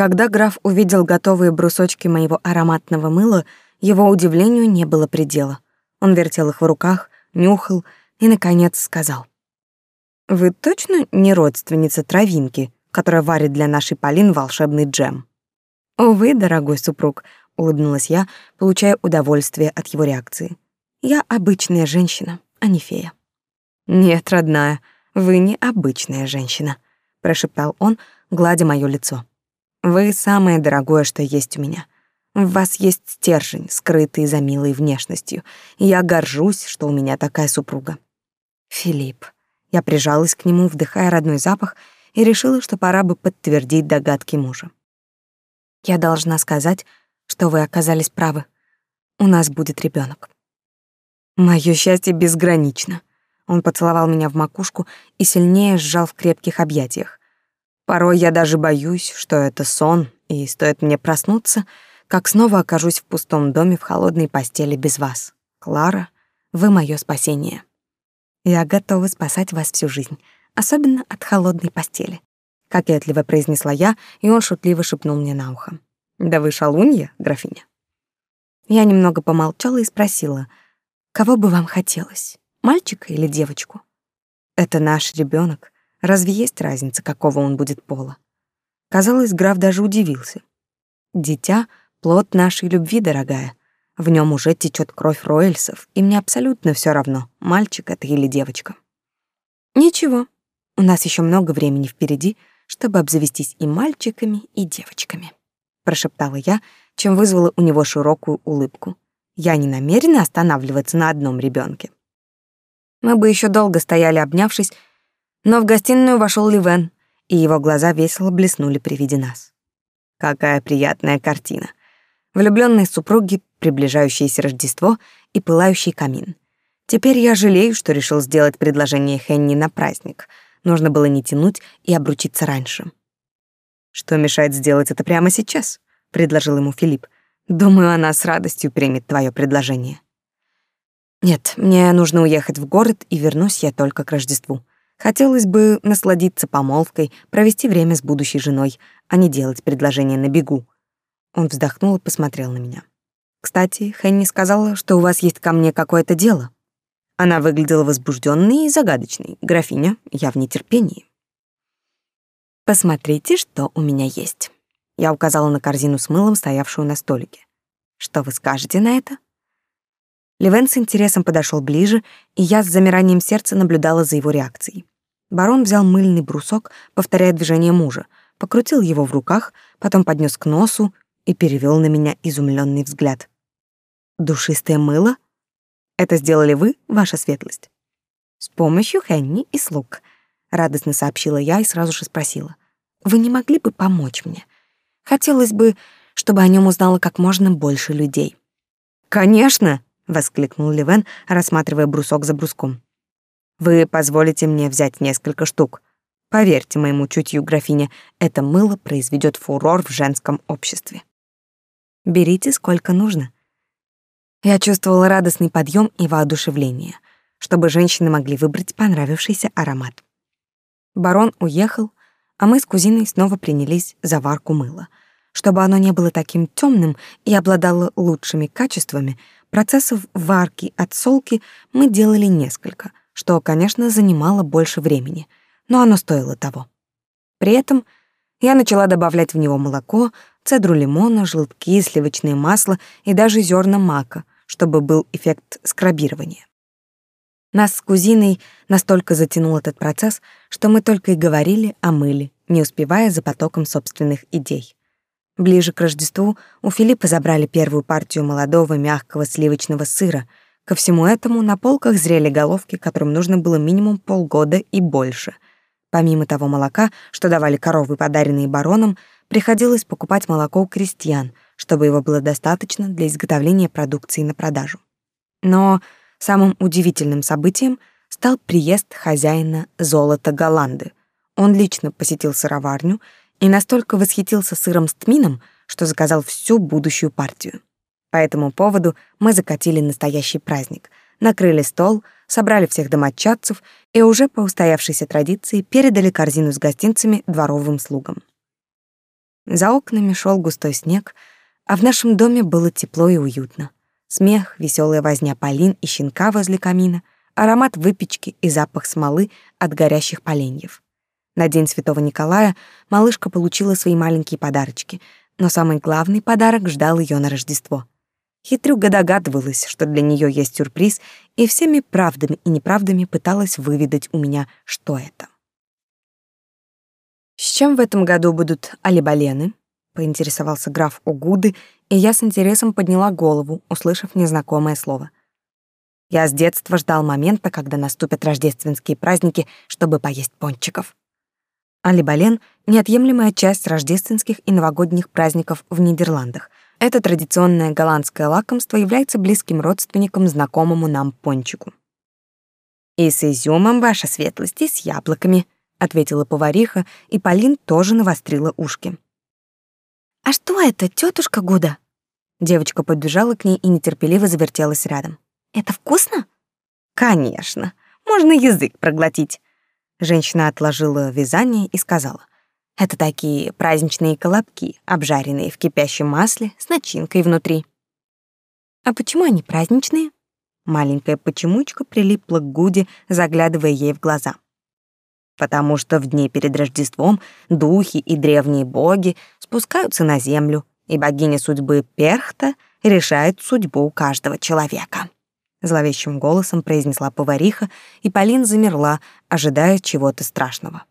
Когда граф увидел готовые брусочки моего ароматного мыла, его удивлению не было предела. Он вертел их в руках, нюхал и, наконец, сказал. «Вы точно не родственница травинки, которая варит для нашей Полин волшебный джем?» «Увы, дорогой супруг», — улыбнулась я, получая удовольствие от его реакции. «Я обычная женщина, а не фея». «Нет, родная, вы не обычная женщина», — прошептал он, гладя моё лицо. «Вы самое дорогое, что есть у меня. В вас есть стержень, скрытый за милой внешностью, я горжусь, что у меня такая супруга». «Филипп». Я прижалась к нему, вдыхая родной запах, и решила, что пора бы подтвердить догадки мужа. Я должна сказать, что вы оказались правы. У нас будет ребенок. Моё счастье безгранично. Он поцеловал меня в макушку и сильнее сжал в крепких объятиях. Порой я даже боюсь, что это сон, и стоит мне проснуться, как снова окажусь в пустом доме в холодной постели без вас. Клара, вы моё спасение. Я готова спасать вас всю жизнь, особенно от холодной постели кокетливо произнесла я, и он шутливо шепнул мне на ухо. Да вы шалунья, графиня. Я немного помолчала и спросила: "Кого бы вам хотелось? Мальчика или девочку?" "Это наш ребенок. Разве есть разница, какого он будет пола?" Казалось, граф даже удивился. "Дитя плод нашей любви, дорогая. В нем уже течет кровь Ройльсов, и мне абсолютно все равно, мальчик это или девочка". "Ничего. У нас еще много времени впереди, чтобы обзавестись и мальчиками, и девочками, прошептала я, чем вызвала у него широкую улыбку. Я не намерена останавливаться на одном ребенке. Мы бы еще долго стояли, обнявшись, но в гостиную вошел Ливен, и его глаза весело блеснули при виде нас. Какая приятная картина. Влюбленные супруги, приближающееся Рождество и пылающий камин. Теперь я жалею, что решил сделать предложение Хенни на праздник — Нужно было не тянуть и обручиться раньше. «Что мешает сделать это прямо сейчас?» — предложил ему Филипп. «Думаю, она с радостью примет твое предложение». «Нет, мне нужно уехать в город, и вернусь я только к Рождеству. Хотелось бы насладиться помолвкой, провести время с будущей женой, а не делать предложение на бегу». Он вздохнул и посмотрел на меня. «Кстати, Хенни сказала, что у вас есть ко мне какое-то дело». Она выглядела возбужденной и загадочной. Графиня, я в нетерпении. «Посмотрите, что у меня есть». Я указала на корзину с мылом, стоявшую на столике. «Что вы скажете на это?» Левен с интересом подошел ближе, и я с замиранием сердца наблюдала за его реакцией. Барон взял мыльный брусок, повторяя движение мужа, покрутил его в руках, потом поднес к носу и перевел на меня изумленный взгляд. «Душистое мыло?» Это сделали вы, ваша светлость. С помощью Хенни и слуг, радостно сообщила я и сразу же спросила: Вы не могли бы помочь мне? Хотелось бы, чтобы о нем узнало как можно больше людей. Конечно, воскликнул Левен, рассматривая брусок за бруском. Вы позволите мне взять несколько штук. Поверьте моему чутью, графиня, это мыло произведет фурор в женском обществе. Берите сколько нужно. Я чувствовала радостный подъем и воодушевление, чтобы женщины могли выбрать понравившийся аромат. Барон уехал, а мы с кузиной снова принялись за варку мыла. Чтобы оно не было таким темным и обладало лучшими качествами, процессов варки от солки мы делали несколько, что, конечно, занимало больше времени, но оно стоило того. При этом я начала добавлять в него молоко, цедру лимона, желтки, сливочное масло и даже зерна мака, чтобы был эффект скрабирования. Нас с кузиной настолько затянул этот процесс, что мы только и говорили о мыле, не успевая за потоком собственных идей. Ближе к Рождеству у Филиппа забрали первую партию молодого мягкого сливочного сыра. Ко всему этому на полках зрели головки, которым нужно было минимум полгода и больше. Помимо того молока, что давали коровы, подаренные бароном, приходилось покупать молоко у крестьян — чтобы его было достаточно для изготовления продукции на продажу. Но самым удивительным событием стал приезд хозяина золота Голланды. Он лично посетил сыроварню и настолько восхитился сыром с тмином, что заказал всю будущую партию. По этому поводу мы закатили настоящий праздник, накрыли стол, собрали всех домочадцев и уже по устоявшейся традиции передали корзину с гостинцами дворовым слугам. За окнами шел густой снег, а в нашем доме было тепло и уютно. Смех, веселая возня Полин и щенка возле камина, аромат выпечки и запах смолы от горящих поленьев. На День Святого Николая малышка получила свои маленькие подарочки, но самый главный подарок ждал ее на Рождество. Хитрюга догадывалась, что для нее есть сюрприз, и всеми правдами и неправдами пыталась выведать у меня, что это. «С чем в этом году будут алибалены?» — поинтересовался граф Угуды, и я с интересом подняла голову, услышав незнакомое слово. Я с детства ждал момента, когда наступят рождественские праздники, чтобы поесть пончиков. Алибален — неотъемлемая часть рождественских и новогодних праздников в Нидерландах. Это традиционное голландское лакомство является близким родственником знакомому нам пончику. «И с изюмом, ваша светлость, и с яблоками», — ответила повариха, и Полин тоже навострила ушки. «А что это, тетушка Гуда?» Девочка подбежала к ней и нетерпеливо завертелась рядом. «Это вкусно?» «Конечно. Можно язык проглотить. Женщина отложила вязание и сказала: "Это такие праздничные колобки, обжаренные в кипящем масле с начинкой внутри". А почему они праздничные? Маленькая почемучка прилипла к Гуде, заглядывая ей в глаза. Потому что в дни перед Рождеством духи и древние боги спускаются на землю, и богиня судьбы Перхта решает судьбу каждого человека зловещим голосом произнесла повариха, и Полин замерла, ожидая чего-то страшного.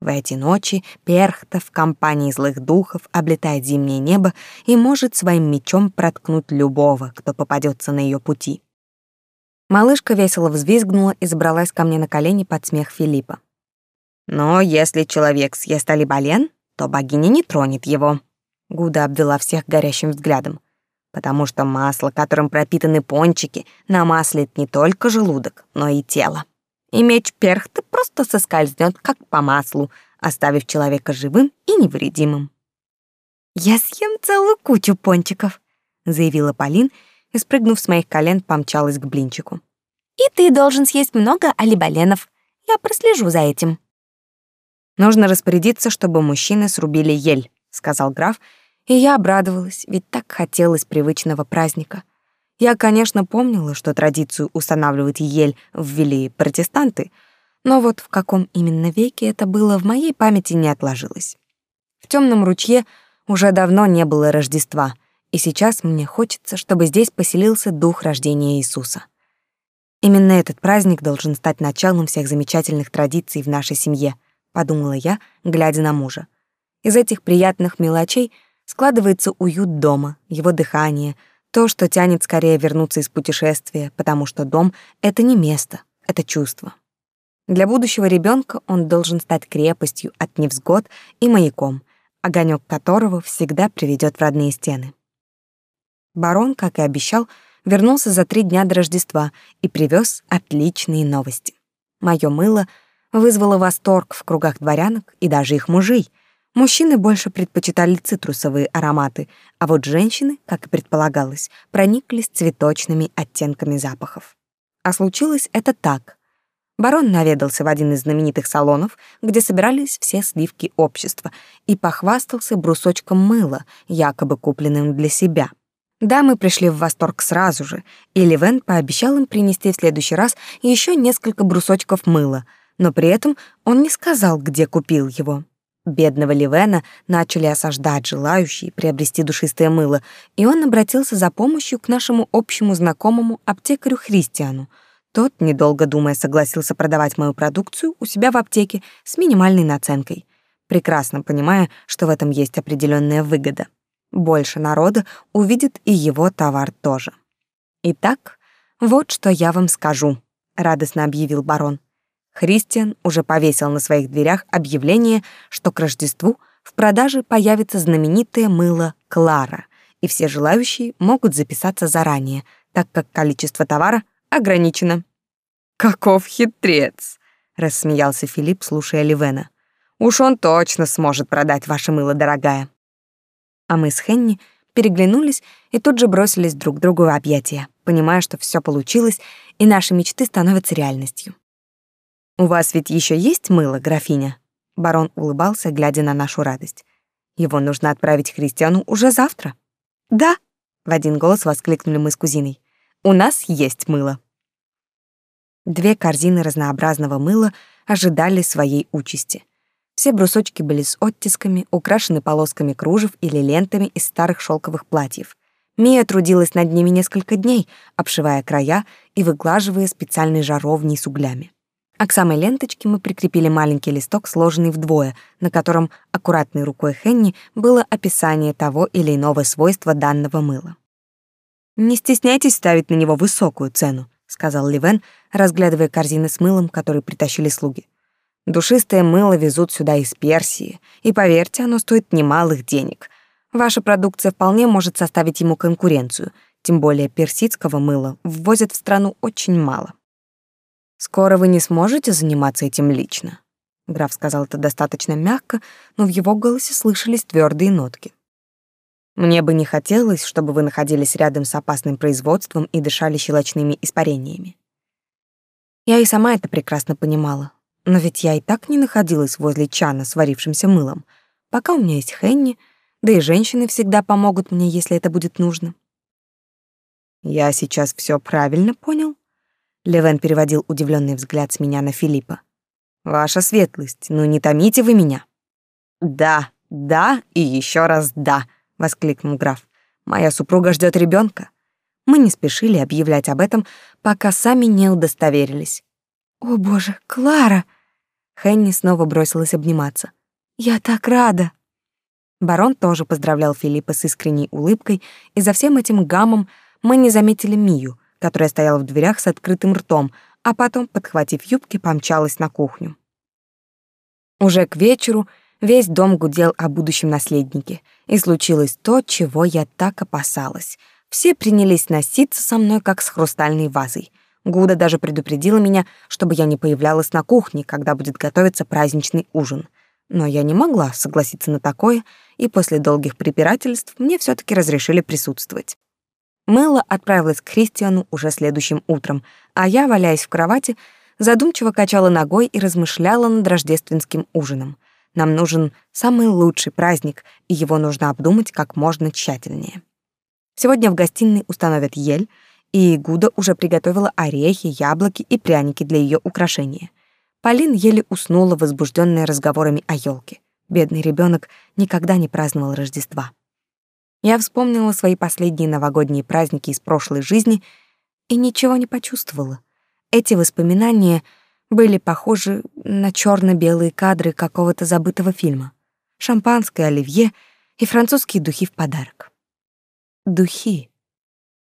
В эти ночи Перхта в компании злых духов облетает зимнее небо и может своим мечом проткнуть любого, кто попадется на ее пути. Малышка весело взвизгнула и забралась ко мне на колени под смех Филиппа. Но если человек съест алибален, то богиня не тронет его. Гуда обвела всех горящим взглядом потому что масло, которым пропитаны пончики, намаслит не только желудок, но и тело. И меч перхты просто соскользнет, как по маслу, оставив человека живым и невредимым. «Я съем целую кучу пончиков», — заявила Полин и, спрыгнув с моих колен, помчалась к блинчику. «И ты должен съесть много алибаленов. Я прослежу за этим». «Нужно распорядиться, чтобы мужчины срубили ель», — сказал граф, — и я обрадовалась, ведь так хотелось привычного праздника. Я, конечно, помнила, что традицию устанавливать ель ввели протестанты, но вот в каком именно веке это было, в моей памяти не отложилось. В темном ручье уже давно не было Рождества, и сейчас мне хочется, чтобы здесь поселился дух рождения Иисуса. Именно этот праздник должен стать началом всех замечательных традиций в нашей семье, подумала я, глядя на мужа. Из этих приятных мелочей — складывается уют дома, его дыхание, то, что тянет скорее вернуться из путешествия, потому что дом — это не место, это чувство. Для будущего ребенка он должен стать крепостью от невзгод и маяком, огонек которого всегда приведет в родные стены. Барон, как и обещал, вернулся за три дня до Рождества и привез отличные новости. Мое мыло вызвало восторг в кругах дворянок и даже их мужей, Мужчины больше предпочитали цитрусовые ароматы, а вот женщины, как и предполагалось, прониклись цветочными оттенками запахов. А случилось это так. Барон наведался в один из знаменитых салонов, где собирались все сливки общества, и похвастался брусочком мыла, якобы купленным для себя. Дамы пришли в восторг сразу же, и Ливен пообещал им принести в следующий раз еще несколько брусочков мыла, но при этом он не сказал, где купил его. Бедного Ливена начали осаждать желающие приобрести душистое мыло, и он обратился за помощью к нашему общему знакомому аптекарю Христиану. Тот, недолго думая, согласился продавать мою продукцию у себя в аптеке с минимальной наценкой, прекрасно понимая, что в этом есть определенная выгода. Больше народа увидит и его товар тоже. Итак, вот что я вам скажу, радостно объявил барон. Христиан уже повесил на своих дверях объявление, что к Рождеству в продаже появится знаменитое мыло Клара, и все желающие могут записаться заранее, так как количество товара ограничено. «Каков хитрец!» — рассмеялся Филипп, слушая Ливена. «Уж он точно сможет продать ваше мыло, дорогая». А мы с Хенни переглянулись и тут же бросились друг другу в объятия, понимая, что все получилось, и наши мечты становятся реальностью. «У вас ведь еще есть мыло, графиня?» Барон улыбался, глядя на нашу радость. Его нужно отправить Христиану уже завтра. Да, в один голос воскликнули мы с кузиной. У нас есть мыло. Две корзины разнообразного мыла ожидали своей участи. Все брусочки были с оттисками, украшены полосками кружев или лентами из старых шелковых платьев. Мия трудилась над ними несколько дней, обшивая края и выглаживая специальной жаровней с углями. А к самой ленточке мы прикрепили маленький листок, сложенный вдвое, на котором аккуратной рукой Хенни было описание того или иного свойства данного мыла. «Не стесняйтесь ставить на него высокую цену», — сказал Ливен, разглядывая корзины с мылом, которые притащили слуги. «Душистое мыло везут сюда из Персии, и, поверьте, оно стоит немалых денег. Ваша продукция вполне может составить ему конкуренцию, тем более персидского мыла ввозят в страну очень мало». Скоро вы не сможете заниматься этим лично. Граф сказал это достаточно мягко, но в его голосе слышались твердые нотки. Мне бы не хотелось, чтобы вы находились рядом с опасным производством и дышали щелочными испарениями. Я и сама это прекрасно понимала, но ведь я и так не находилась возле чана с варившимся мылом. Пока у меня есть Хенни, да и женщины всегда помогут мне, если это будет нужно. Я сейчас все правильно понял? Левен переводил удивленный взгляд с меня на Филиппа. Ваша светлость, ну не томите вы меня. Да, да и еще раз да, воскликнул граф. Моя супруга ждет ребенка. Мы не спешили объявлять об этом, пока сами не удостоверились. О, боже, Клара. Хенни снова бросилась обниматься. Я так рада. Барон тоже поздравлял Филиппа с искренней улыбкой, и за всем этим гамом мы не заметили Мию, которая стояла в дверях с открытым ртом, а потом, подхватив юбки, помчалась на кухню. Уже к вечеру весь дом гудел о будущем наследнике, и случилось то, чего я так опасалась. Все принялись носиться со мной, как с хрустальной вазой. Гуда даже предупредила меня, чтобы я не появлялась на кухне, когда будет готовиться праздничный ужин. Но я не могла согласиться на такое, и после долгих препирательств мне все таки разрешили присутствовать. Мэлла отправилась к Кристиану уже следующим утром, а я, валяясь в кровати, задумчиво качала ногой и размышляла над рождественским ужином. Нам нужен самый лучший праздник, и его нужно обдумать как можно тщательнее. Сегодня в гостиной установят ель, и Гуда уже приготовила орехи, яблоки и пряники для ее украшения. Полин еле уснула, возбужденная разговорами о елке. Бедный ребенок никогда не праздновал Рождества. Я вспомнила свои последние новогодние праздники из прошлой жизни и ничего не почувствовала. Эти воспоминания были похожи на черно белые кадры какого-то забытого фильма. Шампанское оливье и французские духи в подарок. Духи.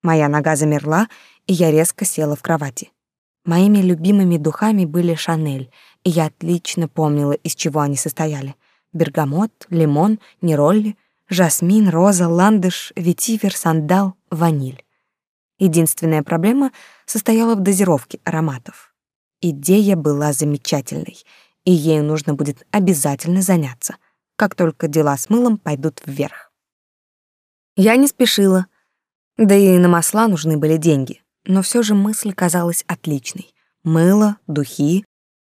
Моя нога замерла, и я резко села в кровати. Моими любимыми духами были Шанель, и я отлично помнила, из чего они состояли. Бергамот, лимон, неролли, жасмин, роза, ландыш, ветивер, сандал, ваниль. Единственная проблема состояла в дозировке ароматов. Идея была замечательной, и ею нужно будет обязательно заняться, как только дела с мылом пойдут вверх. Я не спешила, да и на масла нужны были деньги, но все же мысль казалась отличной. Мыло, духи,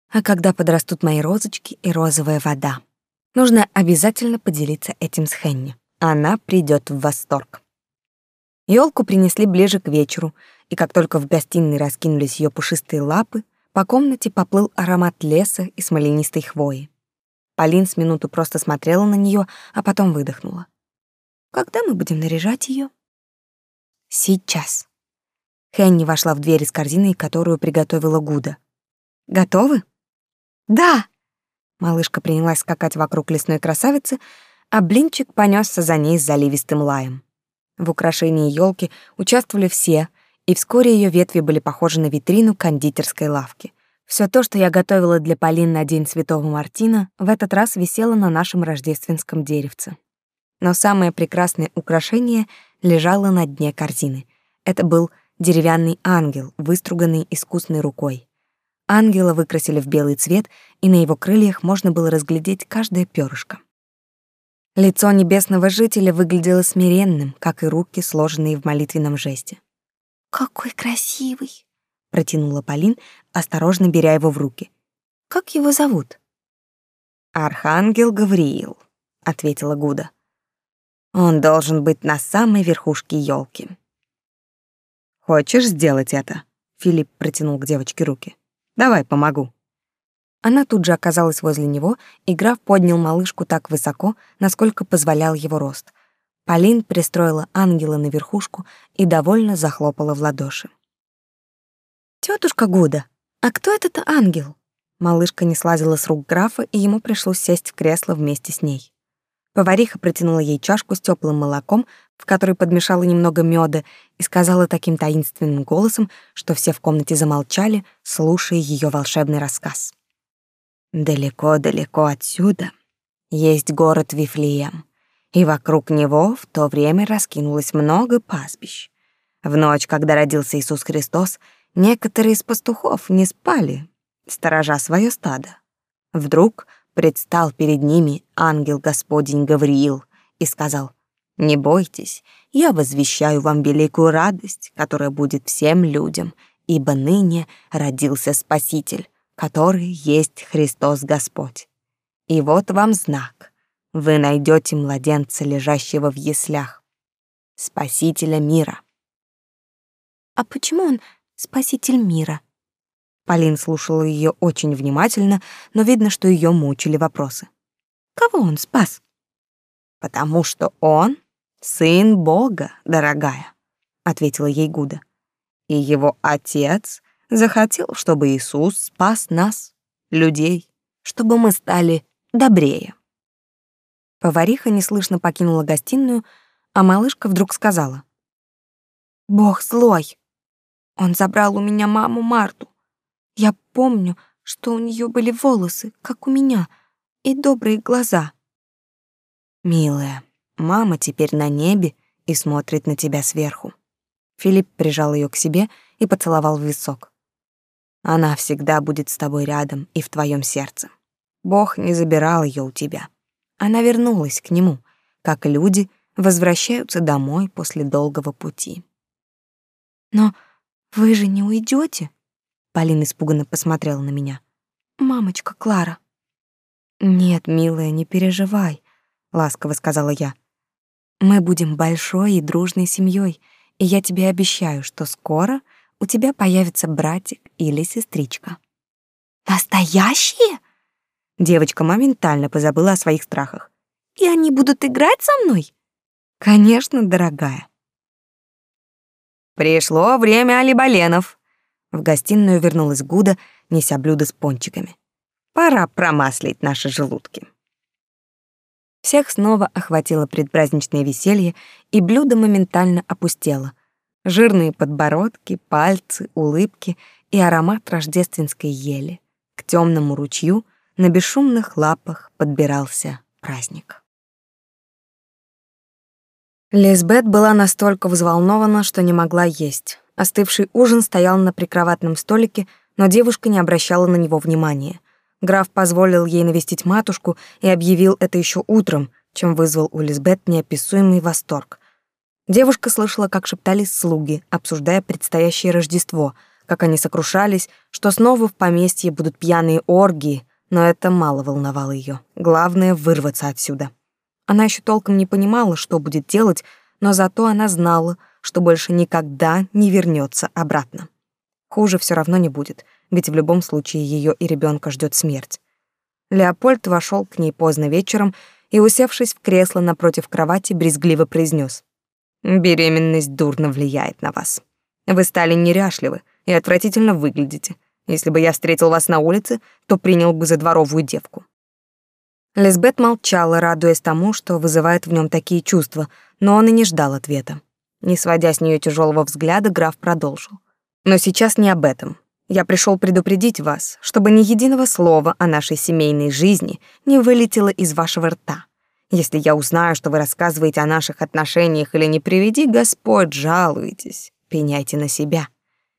а когда подрастут мои розочки и розовая вода — Нужно обязательно поделиться этим с Хенни. Она придет в восторг. Ёлку принесли ближе к вечеру, и как только в гостиной раскинулись ее пушистые лапы, по комнате поплыл аромат леса и смоленистой хвои. Полин с минуту просто смотрела на нее, а потом выдохнула. «Когда мы будем наряжать ее? «Сейчас». Хенни вошла в дверь с корзиной, которую приготовила Гуда. «Готовы?» «Да!» Малышка принялась скакать вокруг лесной красавицы, а блинчик понесся за ней с заливистым лаем. В украшении елки участвовали все, и вскоре ее ветви были похожи на витрину кондитерской лавки. Все то, что я готовила для Полин на День Святого Мартина, в этот раз висело на нашем рождественском деревце. Но самое прекрасное украшение лежало на дне корзины. Это был деревянный ангел, выструганный искусной рукой. Ангела выкрасили в белый цвет, и на его крыльях можно было разглядеть каждое перышко. Лицо небесного жителя выглядело смиренным, как и руки, сложенные в молитвенном жесте. «Какой красивый!» — протянула Полин, осторожно беря его в руки. «Как его зовут?» «Архангел Гавриил», — ответила Гуда. Он должен быть на самой верхушке елки. Хочешь сделать это? Филипп протянул к девочке руки. Давай, помогу. Она тут же оказалась возле него, и граф поднял малышку так высоко, насколько позволял его рост. Полин пристроила ангела на верхушку и довольно захлопала в ладоши. Тетушка Гуда, а кто этот ангел? Малышка не слазила с рук графа, и ему пришлось сесть в кресло вместе с ней. Повариха протянула ей чашку с теплым молоком, в которой подмешала немного меда, и сказала таким таинственным голосом, что все в комнате замолчали, слушая ее волшебный рассказ. Далеко-далеко отсюда есть город Вифлеем, и вокруг него в то время раскинулось много пастбищ. В ночь, когда родился Иисус Христос, некоторые из пастухов не спали, сторожа свое стадо. Вдруг предстал перед ними ангел Господень Гавриил и сказал, «Не бойтесь, я возвещаю вам великую радость, которая будет всем людям, ибо ныне родился Спаситель, который есть Христос Господь. И вот вам знак. Вы найдете младенца, лежащего в яслях, Спасителя мира. А почему он Спаситель мира? Полин слушала ее очень внимательно, но видно, что ее мучили вопросы. Кого он спас? Потому что он сын Бога, дорогая, ответила ей Гуда. И его отец захотел, чтобы Иисус спас нас, людей, чтобы мы стали добрее. Повариха неслышно покинула гостиную, а малышка вдруг сказала. «Бог злой. Он забрал у меня маму Марту. Я помню, что у нее были волосы, как у меня, и добрые глаза». «Милая, мама теперь на небе и смотрит на тебя сверху». Филипп прижал ее к себе и поцеловал в висок. Она всегда будет с тобой рядом и в твоем сердце. Бог не забирал ее у тебя. Она вернулась к нему, как люди возвращаются домой после долгого пути. Но вы же не уйдете? Полина испуганно посмотрела на меня. Мамочка Клара. Нет, милая, не переживай, ласково сказала я. Мы будем большой и дружной семьей, и я тебе обещаю, что скоро у тебя появится братик или сестричка. Настоящие? Девочка моментально позабыла о своих страхах. И они будут играть со мной? Конечно, дорогая. Пришло время алибаленов. В гостиную вернулась Гуда, неся блюдо с пончиками. Пора промаслить наши желудки. Всех снова охватило предпраздничное веселье, и блюдо моментально опустело, жирные подбородки, пальцы, улыбки и аромат рождественской ели. К темному ручью на бесшумных лапах подбирался праздник. Лизбет была настолько взволнована, что не могла есть. Остывший ужин стоял на прикроватном столике, но девушка не обращала на него внимания. Граф позволил ей навестить матушку и объявил это еще утром, чем вызвал у Лизбет неописуемый восторг. Девушка слышала, как шептались слуги, обсуждая предстоящее Рождество, как они сокрушались, что снова в поместье будут пьяные оргии, но это мало волновало ее. Главное — вырваться отсюда. Она еще толком не понимала, что будет делать, но зато она знала, что больше никогда не вернется обратно. Хуже все равно не будет, ведь в любом случае ее и ребенка ждет смерть. Леопольд вошел к ней поздно вечером и, усевшись в кресло напротив кровати, брезгливо произнес: Беременность дурно влияет на вас. Вы стали неряшливы и отвратительно выглядите. Если бы я встретил вас на улице, то принял бы за дворовую девку. Лизбет молчала, радуясь тому, что вызывает в нем такие чувства, но он и не ждал ответа. Не сводя с нее тяжелого взгляда, граф продолжил. «Но сейчас не об этом. Я пришел предупредить вас, чтобы ни единого слова о нашей семейной жизни не вылетело из вашего рта. Если я узнаю, что вы рассказываете о наших отношениях или не приведи Господь, жалуетесь, пеняйте на себя.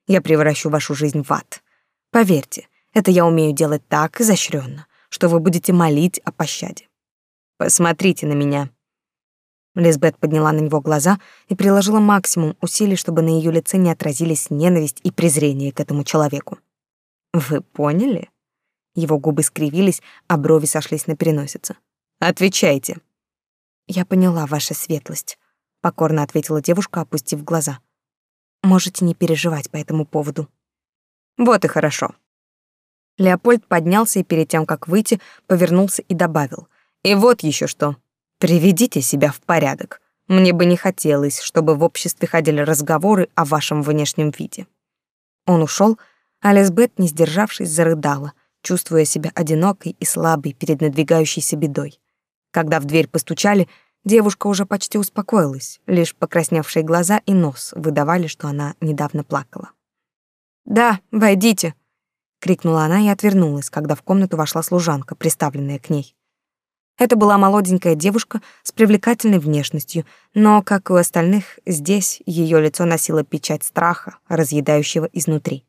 Я превращу вашу жизнь в ад. Поверьте, это я умею делать так изощренно, что вы будете молить о пощаде. Посмотрите на меня. Лизбет подняла на него глаза и приложила максимум усилий, чтобы на ее лице не отразились ненависть и презрение к этому человеку. Вы поняли? Его губы скривились, а брови сошлись на переносице. Отвечайте. Я поняла, ваша светлость, покорно ответила девушка, опустив глаза. Можете не переживать по этому поводу. Вот и хорошо. Леопольд поднялся и перед тем, как выйти, повернулся и добавил: "И вот еще что. Приведите себя в порядок. Мне бы не хотелось, чтобы в обществе ходили разговоры о вашем внешнем виде". Он ушел, а Лизбет, не сдержавшись, зарыдала, чувствуя себя одинокой и слабой перед надвигающейся бедой. Когда в дверь постучали, девушка уже почти успокоилась, лишь покрасневшие глаза и нос выдавали, что она недавно плакала. «Да, войдите», — крикнула она и отвернулась, когда в комнату вошла служанка, приставленная к ней. Это была молоденькая девушка с привлекательной внешностью, но, как и у остальных, здесь ее лицо носило печать страха, разъедающего изнутри.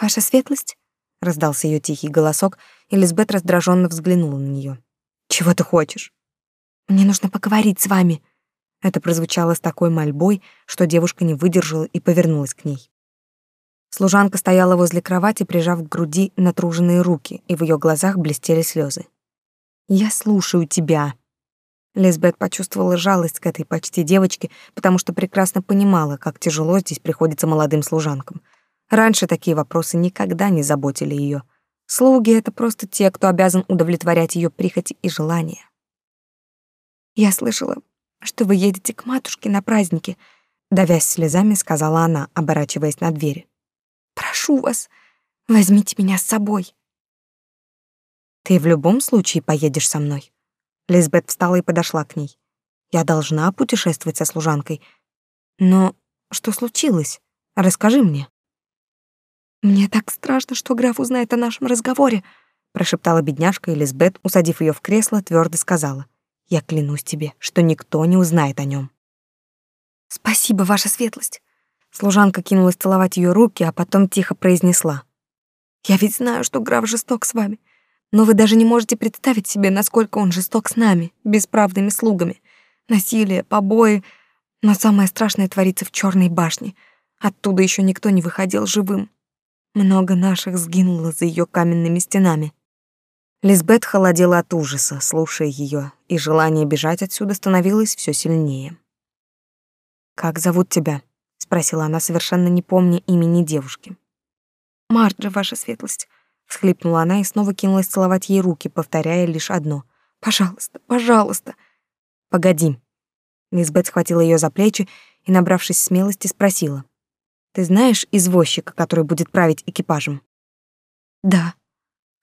«Ваша светлость?» — раздался ее тихий голосок, и Лизбет раздраженно взглянула на нее. «Чего ты хочешь?» «Мне нужно поговорить с вами». Это прозвучало с такой мольбой, что девушка не выдержала и повернулась к ней. Служанка стояла возле кровати, прижав к груди натруженные руки, и в ее глазах блестели слезы. «Я слушаю тебя». Лизбет почувствовала жалость к этой почти девочке, потому что прекрасно понимала, как тяжело здесь приходится молодым служанкам. Раньше такие вопросы никогда не заботили ее. Слуги — это просто те, кто обязан удовлетворять ее прихоти и желания. «Я слышала, что вы едете к матушке на праздники», — давясь слезами, сказала она, оборачиваясь на двери. Прошу вас, возьмите меня с собой. Ты в любом случае поедешь со мной. Лизбет встала и подошла к ней. Я должна путешествовать со служанкой. Но что случилось? Расскажи мне. Мне так страшно, что граф узнает о нашем разговоре, прошептала бедняжка, и Лизбет, усадив ее в кресло, твердо сказала: "Я клянусь тебе, что никто не узнает о нем. Спасибо, ваша светлость. Служанка кинулась целовать ее руки, а потом тихо произнесла. «Я ведь знаю, что граф жесток с вами, но вы даже не можете представить себе, насколько он жесток с нами, бесправными слугами. Насилие, побои, но самое страшное творится в черной башне. Оттуда еще никто не выходил живым. Много наших сгинуло за ее каменными стенами». Лизбет холодела от ужаса, слушая ее, и желание бежать отсюда становилось все сильнее. «Как зовут тебя?» спросила она, совершенно не помня имени девушки. Марджи, ваша светлость, всхлипнула она и снова кинулась целовать ей руки, повторяя лишь одно: "Пожалуйста, пожалуйста". "Погоди". Лизбет схватила ее за плечи и, набравшись смелости, спросила: "Ты знаешь извозчика, который будет править экипажем?" "Да".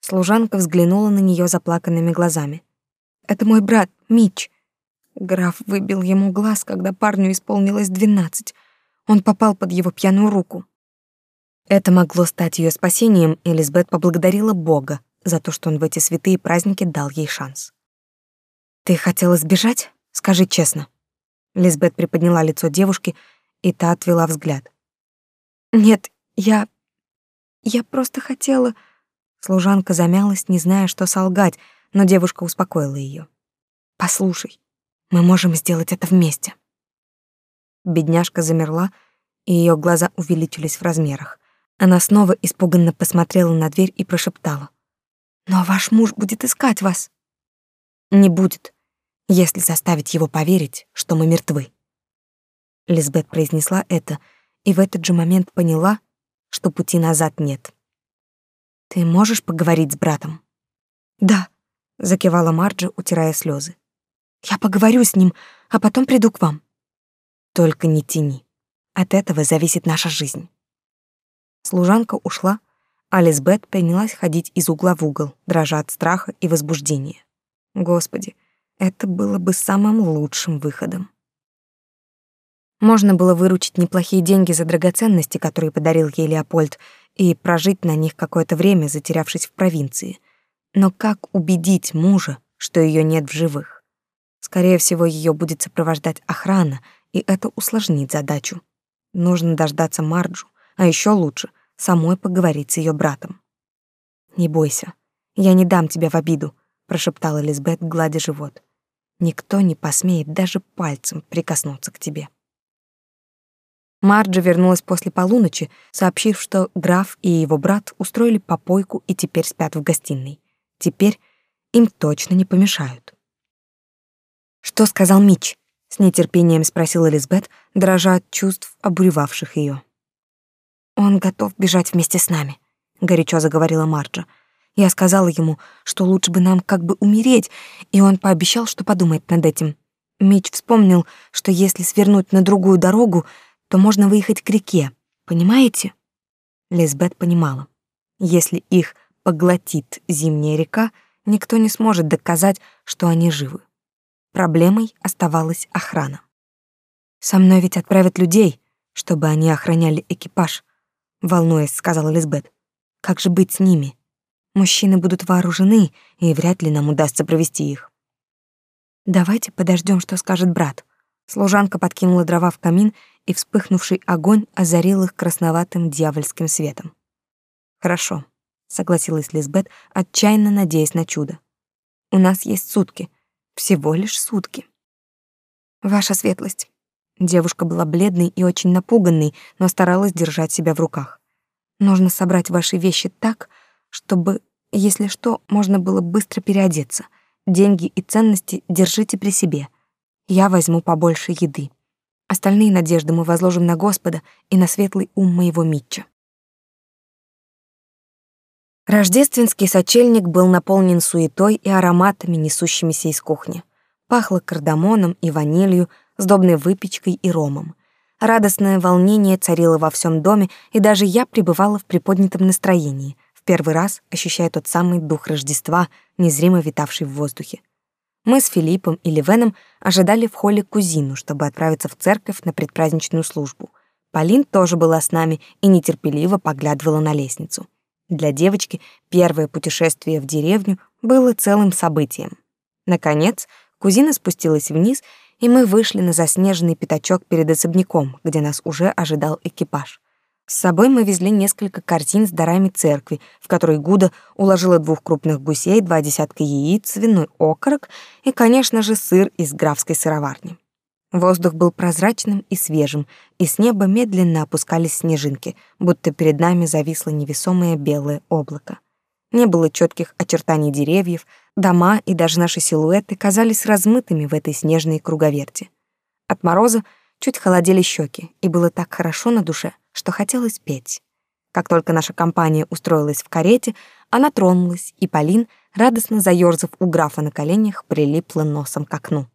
Служанка взглянула на нее заплаканными глазами. "Это мой брат, Мич. Граф выбил ему глаз, когда парню исполнилось двенадцать. Он попал под его пьяную руку. Это могло стать ее спасением, и Лизбет поблагодарила Бога за то, что он в эти святые праздники дал ей шанс. «Ты хотела сбежать? Скажи честно». Лизбет приподняла лицо девушки, и та отвела взгляд. «Нет, я... я просто хотела...» Служанка замялась, не зная, что солгать, но девушка успокоила ее. «Послушай, мы можем сделать это вместе». Бедняжка замерла, и ее глаза увеличились в размерах. Она снова испуганно посмотрела на дверь и прошептала: "Но ваш муж будет искать вас". "Не будет, если заставить его поверить, что мы мертвы". Лизбет произнесла это, и в этот же момент поняла, что пути назад нет. Ты можешь поговорить с братом? Да, закивала Марджи, утирая слезы. Я поговорю с ним, а потом приду к вам. Только не тяни. От этого зависит наша жизнь. Служанка ушла, а Лизбет принялась ходить из угла в угол, дрожа от страха и возбуждения. Господи, это было бы самым лучшим выходом. Можно было выручить неплохие деньги за драгоценности, которые подарил ей Леопольд, и прожить на них какое-то время, затерявшись в провинции. Но как убедить мужа, что ее нет в живых? Скорее всего, ее будет сопровождать охрана — и это усложнит задачу. Нужно дождаться Марджу, а еще лучше самой поговорить с ее братом. «Не бойся, я не дам тебя в обиду», — прошептала Лизбет, гладя живот. «Никто не посмеет даже пальцем прикоснуться к тебе». Марджа вернулась после полуночи, сообщив, что граф и его брат устроили попойку и теперь спят в гостиной. Теперь им точно не помешают. Что сказал Мич? С нетерпением спросила Элизабет, дрожа от чувств, обуревавших ее. Он готов бежать вместе с нами, горячо заговорила Марджа. Я сказала ему, что лучше бы нам как бы умереть, и он пообещал, что подумает над этим. Мич вспомнил, что если свернуть на другую дорогу, то можно выехать к реке. Понимаете? Лизбет понимала. Если их поглотит зимняя река, никто не сможет доказать, что они живы. Проблемой оставалась охрана. «Со мной ведь отправят людей, чтобы они охраняли экипаж», — волнуясь, сказала Лизбет. «Как же быть с ними? Мужчины будут вооружены, и вряд ли нам удастся провести их». «Давайте подождем, что скажет брат». Служанка подкинула дрова в камин, и вспыхнувший огонь озарил их красноватым дьявольским светом. «Хорошо», — согласилась Лизбет, отчаянно надеясь на чудо. «У нас есть сутки, всего лишь сутки». «Ваша светлость». Девушка была бледной и очень напуганной, но старалась держать себя в руках. «Нужно собрать ваши вещи так, чтобы, если что, можно было быстро переодеться. Деньги и ценности держите при себе. Я возьму побольше еды. Остальные надежды мы возложим на Господа и на светлый ум моего Митча». Рождественский сочельник был наполнен суетой и ароматами, несущимися из кухни. Пахло кардамоном и ванилью, сдобной выпечкой и ромом. Радостное волнение царило во всем доме, и даже я пребывала в приподнятом настроении, в первый раз ощущая тот самый дух Рождества, незримо витавший в воздухе. Мы с Филиппом и Ливеном ожидали в холле кузину, чтобы отправиться в церковь на предпраздничную службу. Полин тоже была с нами и нетерпеливо поглядывала на лестницу. Для девочки первое путешествие в деревню было целым событием. Наконец, кузина спустилась вниз, и мы вышли на заснеженный пятачок перед особняком, где нас уже ожидал экипаж. С собой мы везли несколько корзин с дарами церкви, в которой Гуда уложила двух крупных гусей, два десятка яиц, свиной окорок и, конечно же, сыр из графской сыроварни. Воздух был прозрачным и свежим, и с неба медленно опускались снежинки, будто перед нами зависло невесомое белое облако. Не было четких очертаний деревьев, дома и даже наши силуэты казались размытыми в этой снежной круговерти. От мороза чуть холодели щеки, и было так хорошо на душе, что хотелось петь. Как только наша компания устроилась в карете, она тронулась, и Полин, радостно заёрзав у графа на коленях, прилипла носом к окну.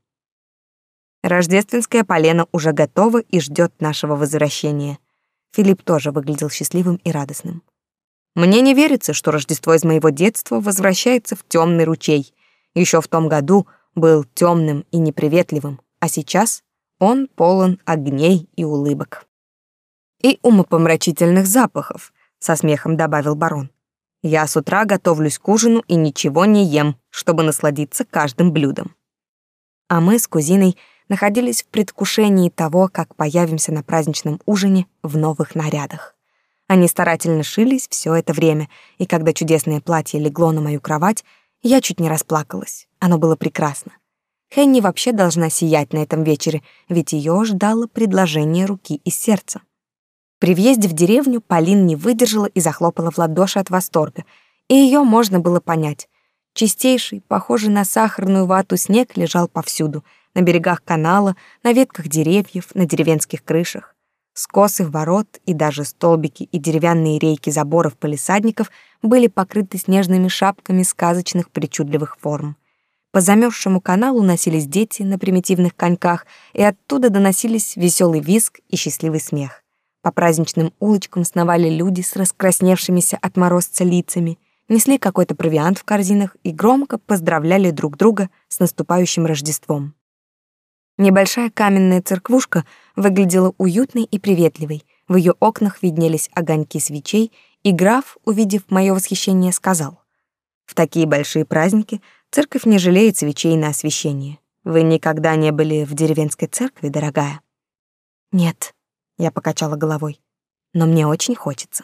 Рождественская полена уже готова и ждет нашего возвращения. Филипп тоже выглядел счастливым и радостным. Мне не верится, что Рождество из моего детства возвращается в темный ручей. Еще в том году был темным и неприветливым, а сейчас он полон огней и улыбок. И умопомрачительных запахов, со смехом добавил барон. Я с утра готовлюсь к ужину и ничего не ем, чтобы насладиться каждым блюдом. А мы с кузиной находились в предвкушении того, как появимся на праздничном ужине в новых нарядах. Они старательно шились все это время, и когда чудесное платье легло на мою кровать, я чуть не расплакалась. Оно было прекрасно. Хенни вообще должна сиять на этом вечере, ведь ее ждало предложение руки и сердца. При въезде в деревню Полин не выдержала и захлопала в ладоши от восторга, и ее можно было понять. Чистейший, похожий на сахарную вату снег лежал повсюду — на берегах канала, на ветках деревьев, на деревенских крышах. Скосы ворот и даже столбики и деревянные рейки заборов полисадников были покрыты снежными шапками сказочных причудливых форм. По замерзшему каналу носились дети на примитивных коньках, и оттуда доносились веселый визг и счастливый смех. По праздничным улочкам сновали люди с раскрасневшимися от морозца лицами, несли какой-то провиант в корзинах и громко поздравляли друг друга с наступающим Рождеством. Небольшая каменная церквушка выглядела уютной и приветливой. В ее окнах виднелись огоньки свечей, и граф, увидев мое восхищение, сказал: "В такие большие праздники церковь не жалеет свечей на освещение. Вы никогда не были в деревенской церкви, дорогая?" "Нет", я покачала головой. "Но мне очень хочется".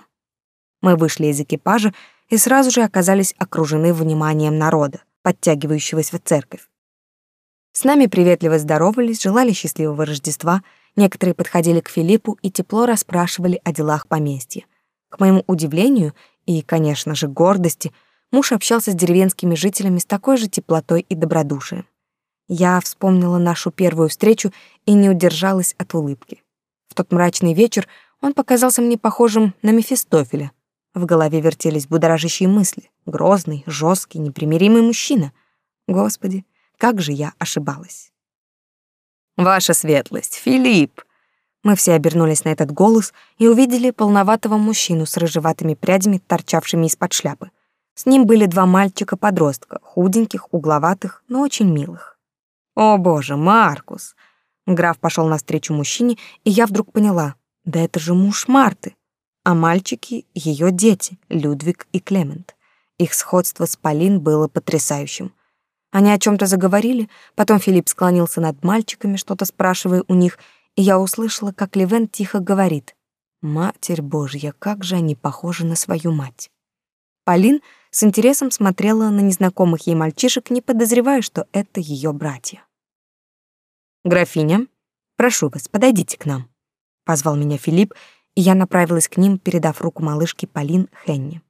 Мы вышли из экипажа и сразу же оказались окружены вниманием народа, подтягивающегося в церковь. С нами приветливо здоровались, желали счастливого Рождества, некоторые подходили к Филиппу и тепло расспрашивали о делах поместья. К моему удивлению и, конечно же, гордости, муж общался с деревенскими жителями с такой же теплотой и добродушием. Я вспомнила нашу первую встречу и не удержалась от улыбки. В тот мрачный вечер он показался мне похожим на Мефистофеля. В голове вертелись будоражащие мысли. Грозный, жесткий, непримиримый мужчина. Господи, как же я ошибалась. «Ваша светлость, Филипп!» Мы все обернулись на этот голос и увидели полноватого мужчину с рыжеватыми прядями, торчавшими из-под шляпы. С ним были два мальчика-подростка, худеньких, угловатых, но очень милых. «О боже, Маркус!» Граф пошел навстречу мужчине, и я вдруг поняла, да это же муж Марты, а мальчики — ее дети, Людвиг и Клемент. Их сходство с Полин было потрясающим. Они о чем то заговорили, потом Филипп склонился над мальчиками, что-то спрашивая у них, и я услышала, как Левен тихо говорит «Матерь Божья, как же они похожи на свою мать». Полин с интересом смотрела на незнакомых ей мальчишек, не подозревая, что это ее братья. «Графиня, прошу вас, подойдите к нам», — позвал меня Филипп, и я направилась к ним, передав руку малышке Полин Хенни.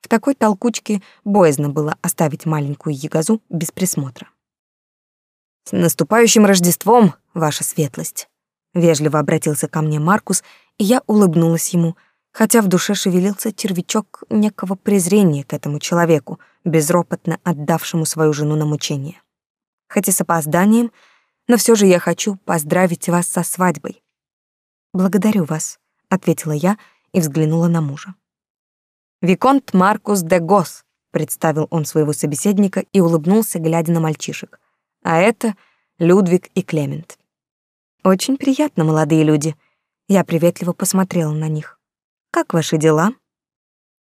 В такой толкучке боязно было оставить маленькую ягозу без присмотра. «С наступающим Рождеством, ваша светлость!» Вежливо обратился ко мне Маркус, и я улыбнулась ему, хотя в душе шевелился червячок некого презрения к этому человеку, безропотно отдавшему свою жену на мучение. Хоть и с опозданием, но все же я хочу поздравить вас со свадьбой. Благодарю вас, ответила я и взглянула на мужа. Виконт Маркус де Гос, представил он своего собеседника и улыбнулся, глядя на мальчишек. А это Людвиг и Клемент. Очень приятно, молодые люди. Я приветливо посмотрела на них. Как ваши дела?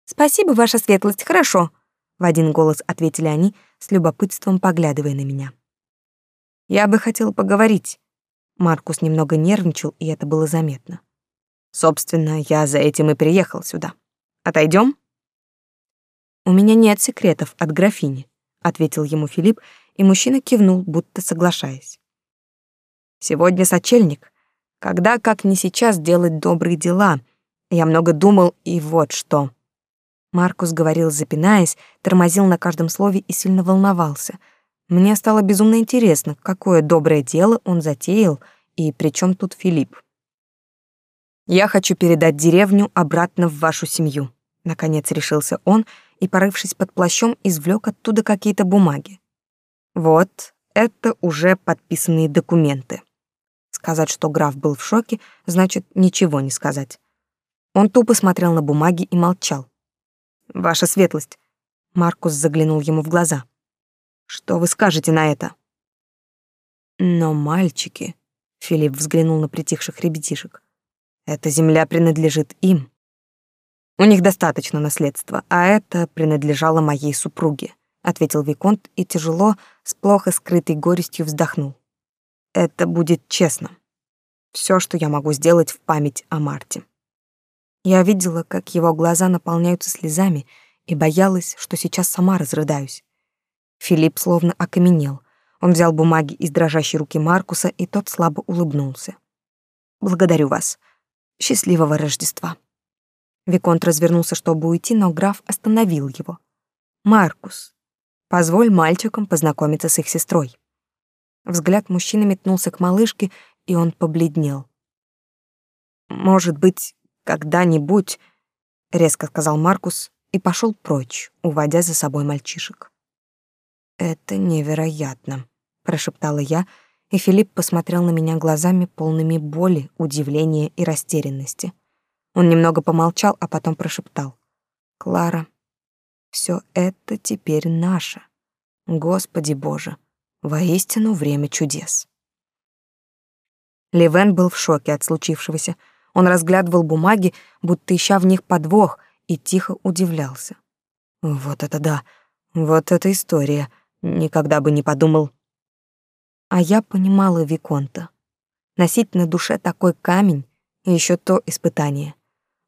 Спасибо, ваша светлость, хорошо, в один голос ответили они, с любопытством поглядывая на меня. Я бы хотел поговорить. Маркус немного нервничал, и это было заметно. Собственно, я за этим и приехал сюда. Отойдем? У меня нет секретов от графини, ответил ему Филипп, и мужчина кивнул, будто соглашаясь. Сегодня сочельник. Когда, как не сейчас, делать добрые дела? Я много думал, и вот что. Маркус говорил, запинаясь, тормозил на каждом слове и сильно волновался. Мне стало безумно интересно, какое доброе дело он затеял, и при чем тут Филипп. Я хочу передать деревню обратно в вашу семью. Наконец решился он и, порывшись под плащом, извлек оттуда какие-то бумаги. Вот, это уже подписанные документы. Сказать, что граф был в шоке, значит ничего не сказать. Он тупо смотрел на бумаги и молчал. Ваша светлость. Маркус заглянул ему в глаза. Что вы скажете на это? Но мальчики, Филипп взглянул на притихших ребятишек. Эта земля принадлежит им. У них достаточно наследства, а это принадлежало моей супруге, ответил виконт и тяжело, с плохо скрытой горестью вздохнул. Это будет честно. Все, что я могу сделать в память о Марте. Я видела, как его глаза наполняются слезами, и боялась, что сейчас сама разрыдаюсь. Филипп словно окаменел. Он взял бумаги из дрожащей руки Маркуса, и тот слабо улыбнулся. «Благодарю вас. Счастливого Рождества. Виконт развернулся, чтобы уйти, но граф остановил его. Маркус, позволь мальчикам познакомиться с их сестрой. Взгляд мужчины метнулся к малышке, и он побледнел. Может быть, когда-нибудь, резко сказал Маркус и пошел прочь, уводя за собой мальчишек. Это невероятно, прошептала я и Филипп посмотрел на меня глазами полными боли, удивления и растерянности. Он немного помолчал, а потом прошептал: "Клара, все это теперь наше. Господи Боже, воистину время чудес". Левен был в шоке от случившегося. Он разглядывал бумаги, будто ища в них подвох, и тихо удивлялся. Вот это да. Вот эта история. Никогда бы не подумал, а я понимала Виконта. Носить на душе такой камень — еще то испытание.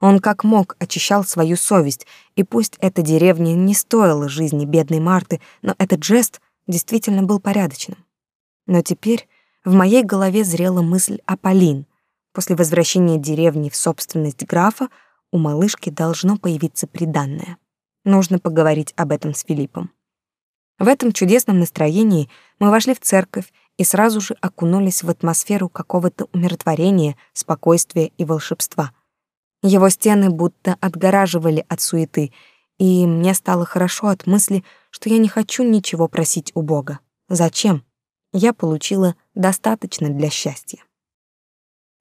Он как мог очищал свою совесть, и пусть эта деревня не стоила жизни бедной Марты, но этот жест действительно был порядочным. Но теперь в моей голове зрела мысль о Полин. После возвращения деревни в собственность графа у малышки должно появиться приданное. Нужно поговорить об этом с Филиппом. В этом чудесном настроении мы вошли в церковь и сразу же окунулись в атмосферу какого-то умиротворения, спокойствия и волшебства. Его стены будто отгораживали от суеты, и мне стало хорошо от мысли, что я не хочу ничего просить у Бога. Зачем? Я получила достаточно для счастья.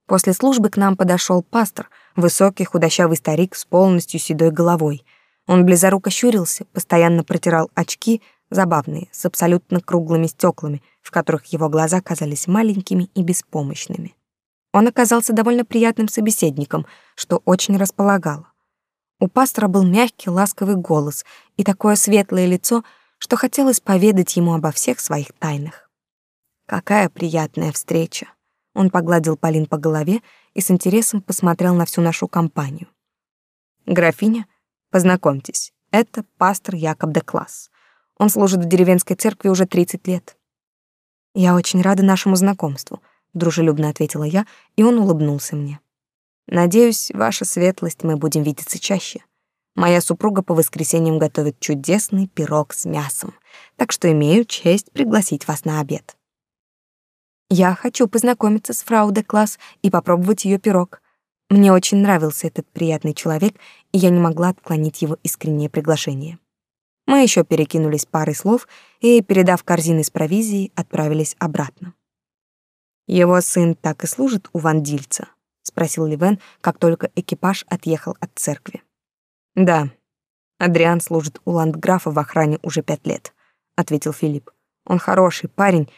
После службы к нам подошел пастор, высокий худощавый старик с полностью седой головой. Он близоруко щурился, постоянно протирал очки, забавные, с абсолютно круглыми стеклами, в которых его глаза казались маленькими и беспомощными. Он оказался довольно приятным собеседником, что очень располагало. У пастора был мягкий, ласковый голос и такое светлое лицо, что хотелось поведать ему обо всех своих тайнах. Какая приятная встреча. Он погладил Полин по голове и с интересом посмотрел на всю нашу компанию. Графиня, познакомьтесь, это пастор Якоб де Класс. Он служит в деревенской церкви уже 30 лет. Я очень рада нашему знакомству, дружелюбно ответила я, и он улыбнулся мне. Надеюсь, ваша светлость, мы будем видеться чаще. Моя супруга по воскресеньям готовит чудесный пирог с мясом, так что имею честь пригласить вас на обед. Я хочу познакомиться с фрау де Класс и попробовать ее пирог. Мне очень нравился этот приятный человек, и я не могла отклонить его искреннее приглашение. Мы еще перекинулись парой слов и, передав корзины с провизией, отправились обратно. Его сын так и служит у вандильца, спросил Ливен, как только экипаж отъехал от церкви. Да. Адриан служит у ландграфа в охране уже пять лет, ответил Филипп. Он хороший парень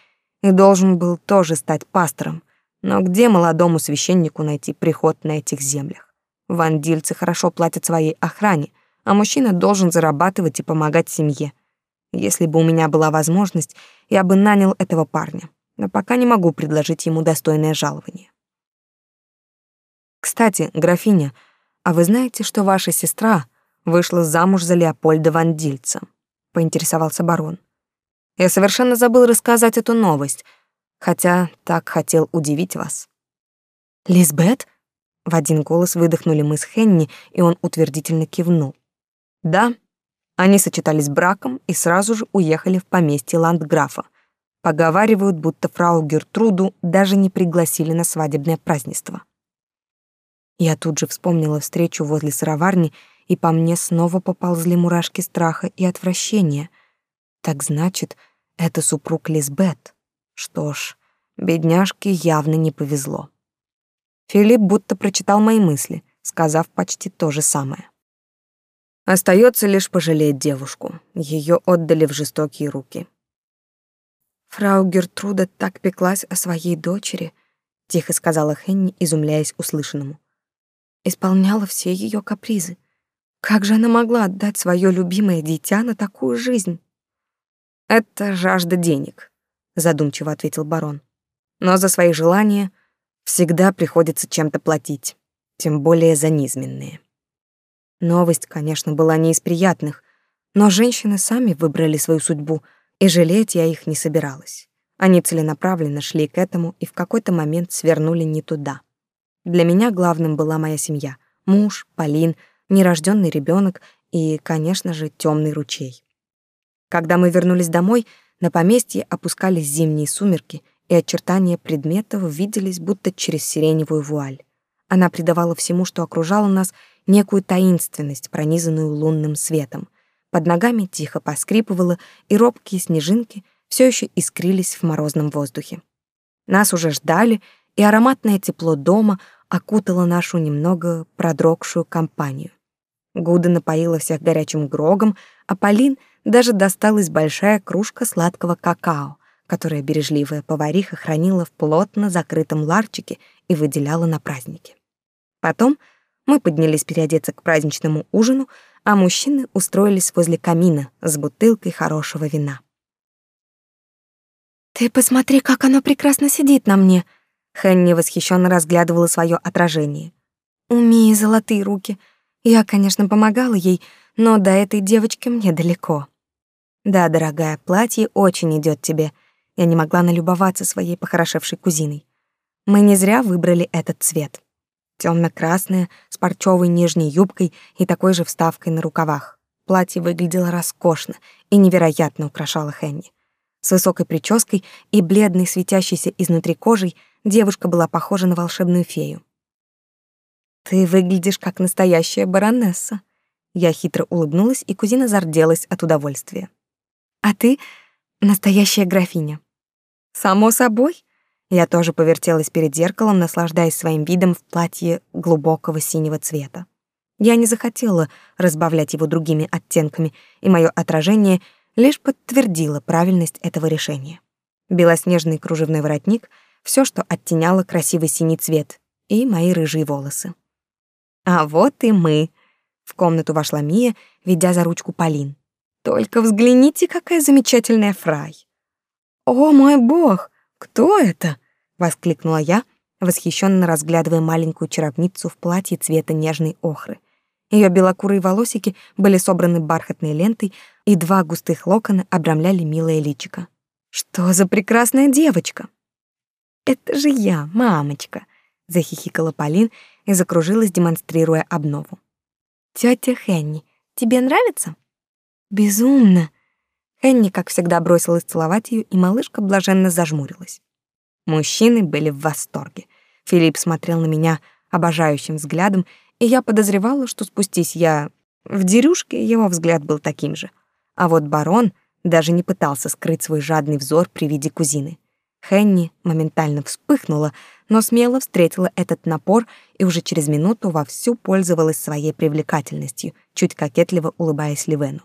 и должен был тоже стать пастором. Но где молодому священнику найти приход на этих землях? Вандильцы хорошо платят своей охране, а мужчина должен зарабатывать и помогать семье. Если бы у меня была возможность, я бы нанял этого парня, но пока не могу предложить ему достойное жалование. Кстати, графиня, а вы знаете, что ваша сестра вышла замуж за Леопольда Вандильца? поинтересовался барон. Я совершенно забыл рассказать эту новость, хотя так хотел удивить вас. Лизбет? В один голос выдохнули мы с Хенни, и он утвердительно кивнул. Да, они сочетались браком и сразу же уехали в поместье ландграфа. Поговаривают, будто фрау Гертруду даже не пригласили на свадебное празднество. Я тут же вспомнила встречу возле сыроварни, и по мне снова поползли мурашки страха и отвращения. Так значит, это супруг Лизбет. Что ж, бедняжке явно не повезло. Филипп будто прочитал мои мысли, сказав почти то же самое. Остается лишь пожалеть девушку. Ее отдали в жестокие руки. Фрау Гертруда так пеклась о своей дочери, тихо сказала Хенни, изумляясь услышанному. Исполняла все ее капризы. Как же она могла отдать свое любимое дитя на такую жизнь? Это жажда денег, задумчиво ответил барон. Но за свои желания всегда приходится чем-то платить, тем более за низменные. Новость, конечно, была не из приятных, но женщины сами выбрали свою судьбу, и жалеть я их не собиралась. Они целенаправленно шли к этому и в какой-то момент свернули не туда. Для меня главным была моя семья: муж, Полин, нерожденный ребенок и, конечно же, темный ручей. Когда мы вернулись домой, на поместье опускались зимние сумерки, и очертания предметов виделись будто через сиреневую вуаль. Она придавала всему, что окружало нас, некую таинственность, пронизанную лунным светом. Под ногами тихо поскрипывало, и робкие снежинки все еще искрились в морозном воздухе. Нас уже ждали, и ароматное тепло дома окутало нашу немного продрогшую компанию. Гуда напоила всех горячим грогом, а Полин даже досталась большая кружка сладкого какао, которое бережливая повариха хранила в плотно закрытом ларчике и выделяла на праздники. Потом мы поднялись переодеться к праздничному ужину, а мужчины устроились возле камина с бутылкой хорошего вина. «Ты посмотри, как оно прекрасно сидит на мне!» Хенни восхищенно разглядывала свое отражение. «У Мии золотые руки. Я, конечно, помогала ей, но до этой девочки мне далеко». «Да, дорогая, платье очень идет тебе». Я не могла налюбоваться своей похорошевшей кузиной. Мы не зря выбрали этот цвет темно-красная, с парчевой нижней юбкой и такой же вставкой на рукавах. Платье выглядело роскошно и невероятно украшало Хенни. С высокой прической и бледной, светящейся изнутри кожей, девушка была похожа на волшебную фею. «Ты выглядишь как настоящая баронесса». Я хитро улыбнулась, и кузина зарделась от удовольствия. «А ты настоящая графиня». «Само собой». Я тоже повертелась перед зеркалом, наслаждаясь своим видом в платье глубокого синего цвета. Я не захотела разбавлять его другими оттенками, и мое отражение лишь подтвердило правильность этого решения. Белоснежный кружевной воротник — все, что оттеняло красивый синий цвет, и мои рыжие волосы. А вот и мы. В комнату вошла Мия, ведя за ручку Полин. Только взгляните, какая замечательная фрай. О, мой бог, кто это? воскликнула я, восхищенно разглядывая маленькую чаровницу в платье цвета нежной охры. Ее белокурые волосики были собраны бархатной лентой, и два густых локона обрамляли милое личико. Что за прекрасная девочка! Это же я, мамочка, захихикала Полин и закружилась, демонстрируя обнову. Тетя Хенни, тебе нравится? Безумно. Хенни, как всегда, бросилась целовать ее, и малышка блаженно зажмурилась. Мужчины были в восторге. Филипп смотрел на меня обожающим взглядом, и я подозревала, что спустись я в дерюшке, его взгляд был таким же. А вот барон даже не пытался скрыть свой жадный взор при виде кузины. Хенни моментально вспыхнула, но смело встретила этот напор и уже через минуту вовсю пользовалась своей привлекательностью, чуть кокетливо улыбаясь Ливену.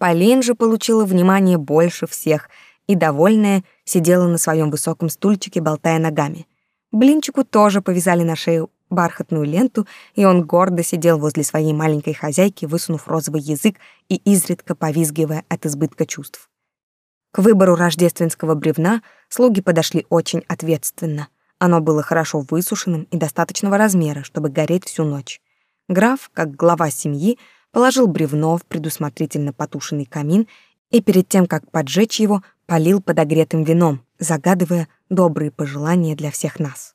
Полин же получила внимание больше всех и, довольная, сидела на своем высоком стульчике, болтая ногами. Блинчику тоже повязали на шею бархатную ленту, и он гордо сидел возле своей маленькой хозяйки, высунув розовый язык и изредка повизгивая от избытка чувств. К выбору рождественского бревна слуги подошли очень ответственно. Оно было хорошо высушенным и достаточного размера, чтобы гореть всю ночь. Граф, как глава семьи, положил бревно в предусмотрительно потушенный камин и перед тем, как поджечь его, полил подогретым вином, загадывая добрые пожелания для всех нас.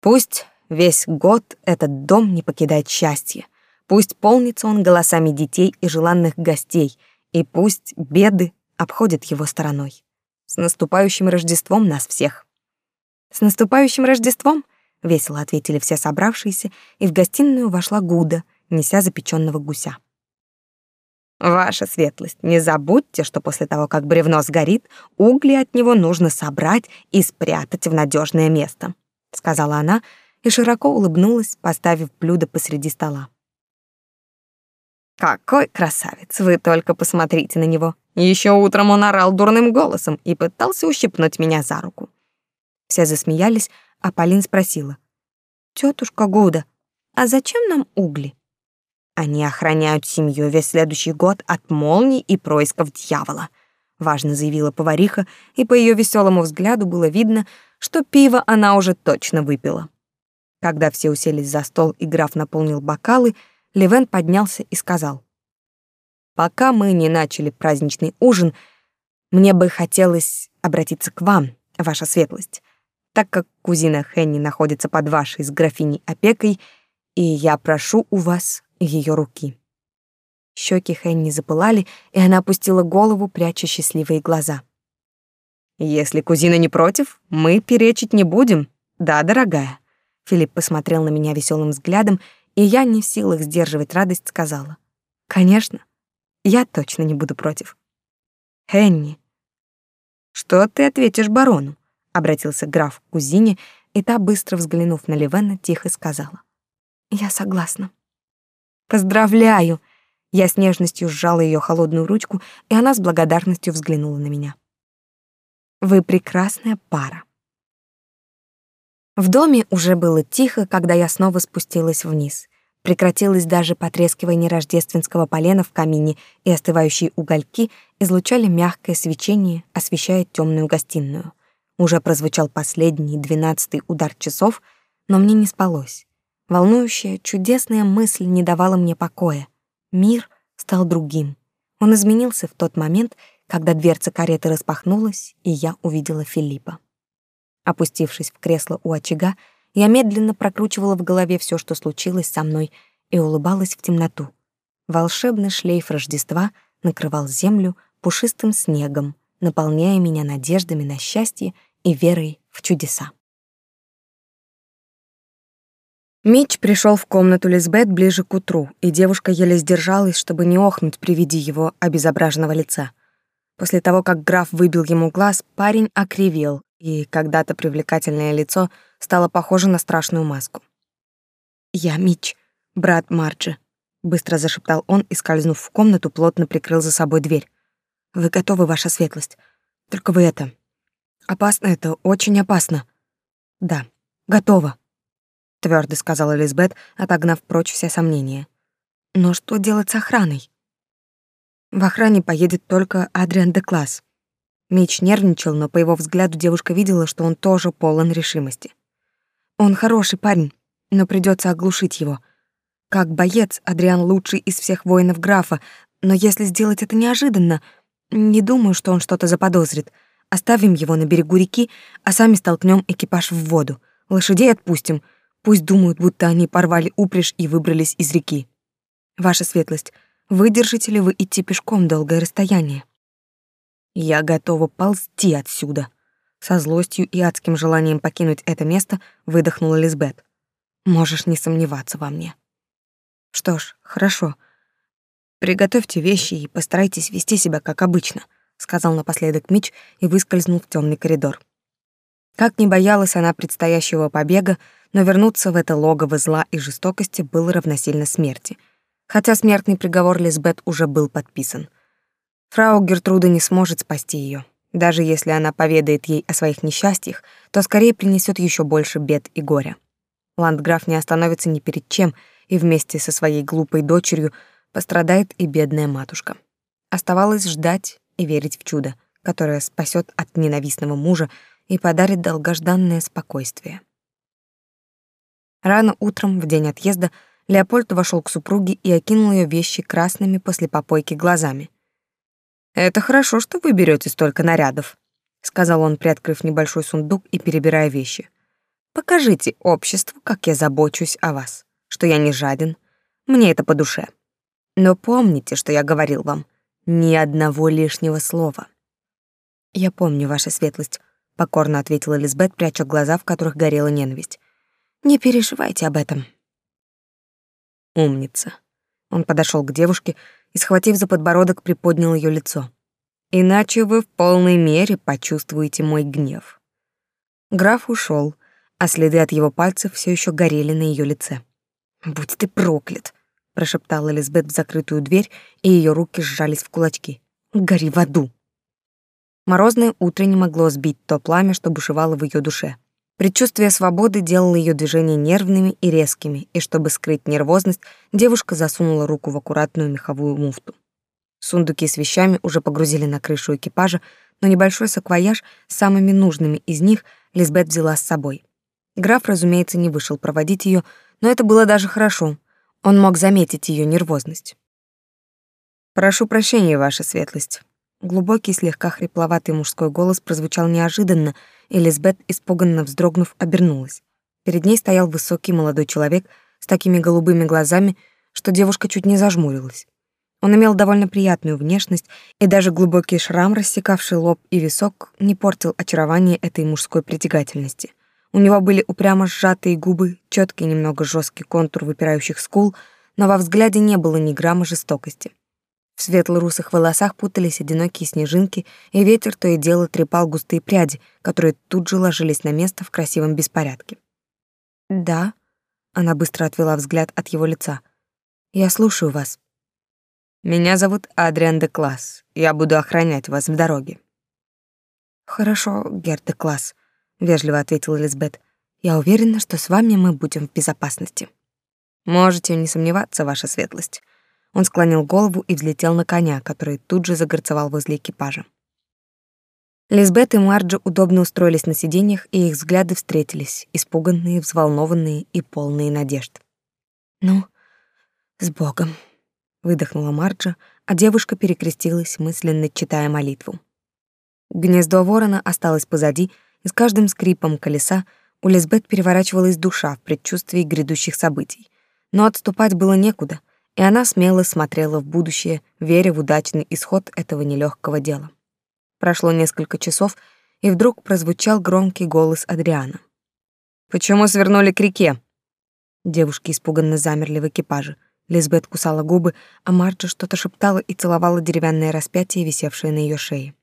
Пусть весь год этот дом не покидает счастье, пусть полнится он голосами детей и желанных гостей, и пусть беды обходит его стороной. С наступающим Рождеством нас всех. С наступающим Рождеством, весело ответили все собравшиеся, и в гостиную вошла Гуда, неся запеченного гуся. Ваша светлость, не забудьте, что после того, как бревно сгорит, угли от него нужно собрать и спрятать в надежное место, сказала она и широко улыбнулась, поставив блюдо посреди стола. Какой красавец, вы только посмотрите на него. Еще утром он орал дурным голосом и пытался ущипнуть меня за руку. Все засмеялись, а Полин спросила: "Тетушка Гуда, а зачем нам угли?" Они охраняют семью весь следующий год от молний и происков дьявола, важно заявила повариха, и по ее веселому взгляду было видно, что пиво она уже точно выпила. Когда все уселись за стол и граф наполнил бокалы, Левен поднялся и сказал: "Пока мы не начали праздничный ужин, мне бы хотелось обратиться к вам, ваша светлость, так как кузина Хенни находится под вашей с графиней опекой, и я прошу у вас ее руки". Щеки Хенни запылали, и она опустила голову, пряча счастливые глаза. Если кузина не против, мы перечить не будем. Да, дорогая. Филипп посмотрел на меня веселым взглядом и я, не в силах сдерживать радость, сказала. «Конечно, я точно не буду против». «Хенни, что ты ответишь барону?» — обратился граф к кузине, и та, быстро взглянув на Ливена, тихо сказала. «Я согласна». «Поздравляю!» Я с нежностью сжала ее холодную ручку, и она с благодарностью взглянула на меня. «Вы прекрасная пара». В доме уже было тихо, когда я снова спустилась вниз. Прекратилось даже потрескивание рождественского полена в камине, и остывающие угольки излучали мягкое свечение, освещая темную гостиную. Уже прозвучал последний, двенадцатый удар часов, но мне не спалось. Волнующая, чудесная мысль не давала мне покоя. Мир стал другим. Он изменился в тот момент, когда дверца кареты распахнулась, и я увидела Филиппа. Опустившись в кресло у очага, я медленно прокручивала в голове все, что случилось со мной, и улыбалась в темноту. Волшебный шлейф Рождества накрывал землю пушистым снегом, наполняя меня надеждами на счастье и верой в чудеса. Мич пришел в комнату Лизбет ближе к утру, и девушка еле сдержалась, чтобы не охнуть при виде его обезображенного лица. После того, как граф выбил ему глаз, парень окривел, и когда-то привлекательное лицо стало похоже на страшную маску. «Я Мич, брат Марджи», — быстро зашептал он и, скользнув в комнату, плотно прикрыл за собой дверь. «Вы готовы, ваша светлость? Только вы это... Опасно это, очень опасно». «Да, готово», — твердо сказала Элизабет, отогнав прочь все сомнения. «Но что делать с охраной?» «В охране поедет только Адриан де Класс». Меч нервничал, но по его взгляду девушка видела, что он тоже полон решимости. «Он хороший парень, но придется оглушить его. Как боец, Адриан лучший из всех воинов графа, но если сделать это неожиданно, не думаю, что он что-то заподозрит. Оставим его на берегу реки, а сами столкнем экипаж в воду. Лошадей отпустим — Пусть думают, будто они порвали упряжь и выбрались из реки. Ваша светлость, выдержите ли вы идти пешком долгое расстояние? Я готова ползти отсюда. Со злостью и адским желанием покинуть это место выдохнула Лизбет. Можешь не сомневаться во мне. Что ж, хорошо. Приготовьте вещи и постарайтесь вести себя как обычно, сказал напоследок Мич и выскользнул в темный коридор. Как не боялась она предстоящего побега, но вернуться в это логово зла и жестокости было равносильно смерти, хотя смертный приговор Лизбет уже был подписан. Фрау Гертруда не сможет спасти ее. Даже если она поведает ей о своих несчастьях, то скорее принесет еще больше бед и горя. Ландграф не остановится ни перед чем, и вместе со своей глупой дочерью пострадает и бедная матушка. Оставалось ждать и верить в чудо, которое спасет от ненавистного мужа и подарит долгожданное спокойствие. Рано утром, в день отъезда, Леопольд вошел к супруге и окинул ее вещи красными после попойки глазами. «Это хорошо, что вы берете столько нарядов», — сказал он, приоткрыв небольшой сундук и перебирая вещи. «Покажите обществу, как я забочусь о вас, что я не жаден. Мне это по душе. Но помните, что я говорил вам, ни одного лишнего слова». «Я помню, ваша светлость», — покорно ответила Лизбет, пряча глаза, в которых горела ненависть. Не переживайте об этом. Умница. Он подошел к девушке и, схватив за подбородок, приподнял ее лицо. Иначе вы в полной мере почувствуете мой гнев. Граф ушел, а следы от его пальцев все еще горели на ее лице. «Будь ты проклят!» — прошептала Элизабет в закрытую дверь, и ее руки сжались в кулачки. «Гори в аду!» Морозное утро не могло сбить то пламя, что бушевало в ее душе. Предчувствие свободы делало ее движения нервными и резкими, и чтобы скрыть нервозность, девушка засунула руку в аккуратную меховую муфту. Сундуки с вещами уже погрузили на крышу экипажа, но небольшой саквояж с самыми нужными из них Лизбет взяла с собой. Граф, разумеется, не вышел проводить ее, но это было даже хорошо. Он мог заметить ее нервозность. «Прошу прощения, ваша светлость». Глубокий, слегка хрипловатый мужской голос прозвучал неожиданно, и Лизбет, испуганно вздрогнув, обернулась. Перед ней стоял высокий молодой человек с такими голубыми глазами, что девушка чуть не зажмурилась. Он имел довольно приятную внешность, и даже глубокий шрам, рассекавший лоб и висок, не портил очарование этой мужской притягательности. У него были упрямо сжатые губы, четкий немного жесткий контур выпирающих скул, но во взгляде не было ни грамма жестокости. В светло-русых волосах путались одинокие снежинки, и ветер то и дело трепал густые пряди, которые тут же ложились на место в красивом беспорядке. «Да», — она быстро отвела взгляд от его лица. «Я слушаю вас». «Меня зовут Адриан де Класс. Я буду охранять вас в дороге». «Хорошо, Герд де Класс», — вежливо ответила Лизбет. «Я уверена, что с вами мы будем в безопасности». «Можете не сомневаться, ваша светлость». Он склонил голову и взлетел на коня, который тут же загорцевал возле экипажа. Лизбет и Марджи удобно устроились на сиденьях, и их взгляды встретились, испуганные, взволнованные и полные надежд. «Ну, с Богом!» — выдохнула Марджа, а девушка перекрестилась, мысленно читая молитву. Гнездо ворона осталось позади, и с каждым скрипом колеса у Лизбет переворачивалась душа в предчувствии грядущих событий. Но отступать было некуда, и она смело смотрела в будущее, веря в удачный исход этого нелегкого дела. Прошло несколько часов, и вдруг прозвучал громкий голос Адриана. «Почему свернули к реке?» Девушки испуганно замерли в экипаже. Лизбет кусала губы, а Марджа что-то шептала и целовала деревянное распятие, висевшее на ее шее.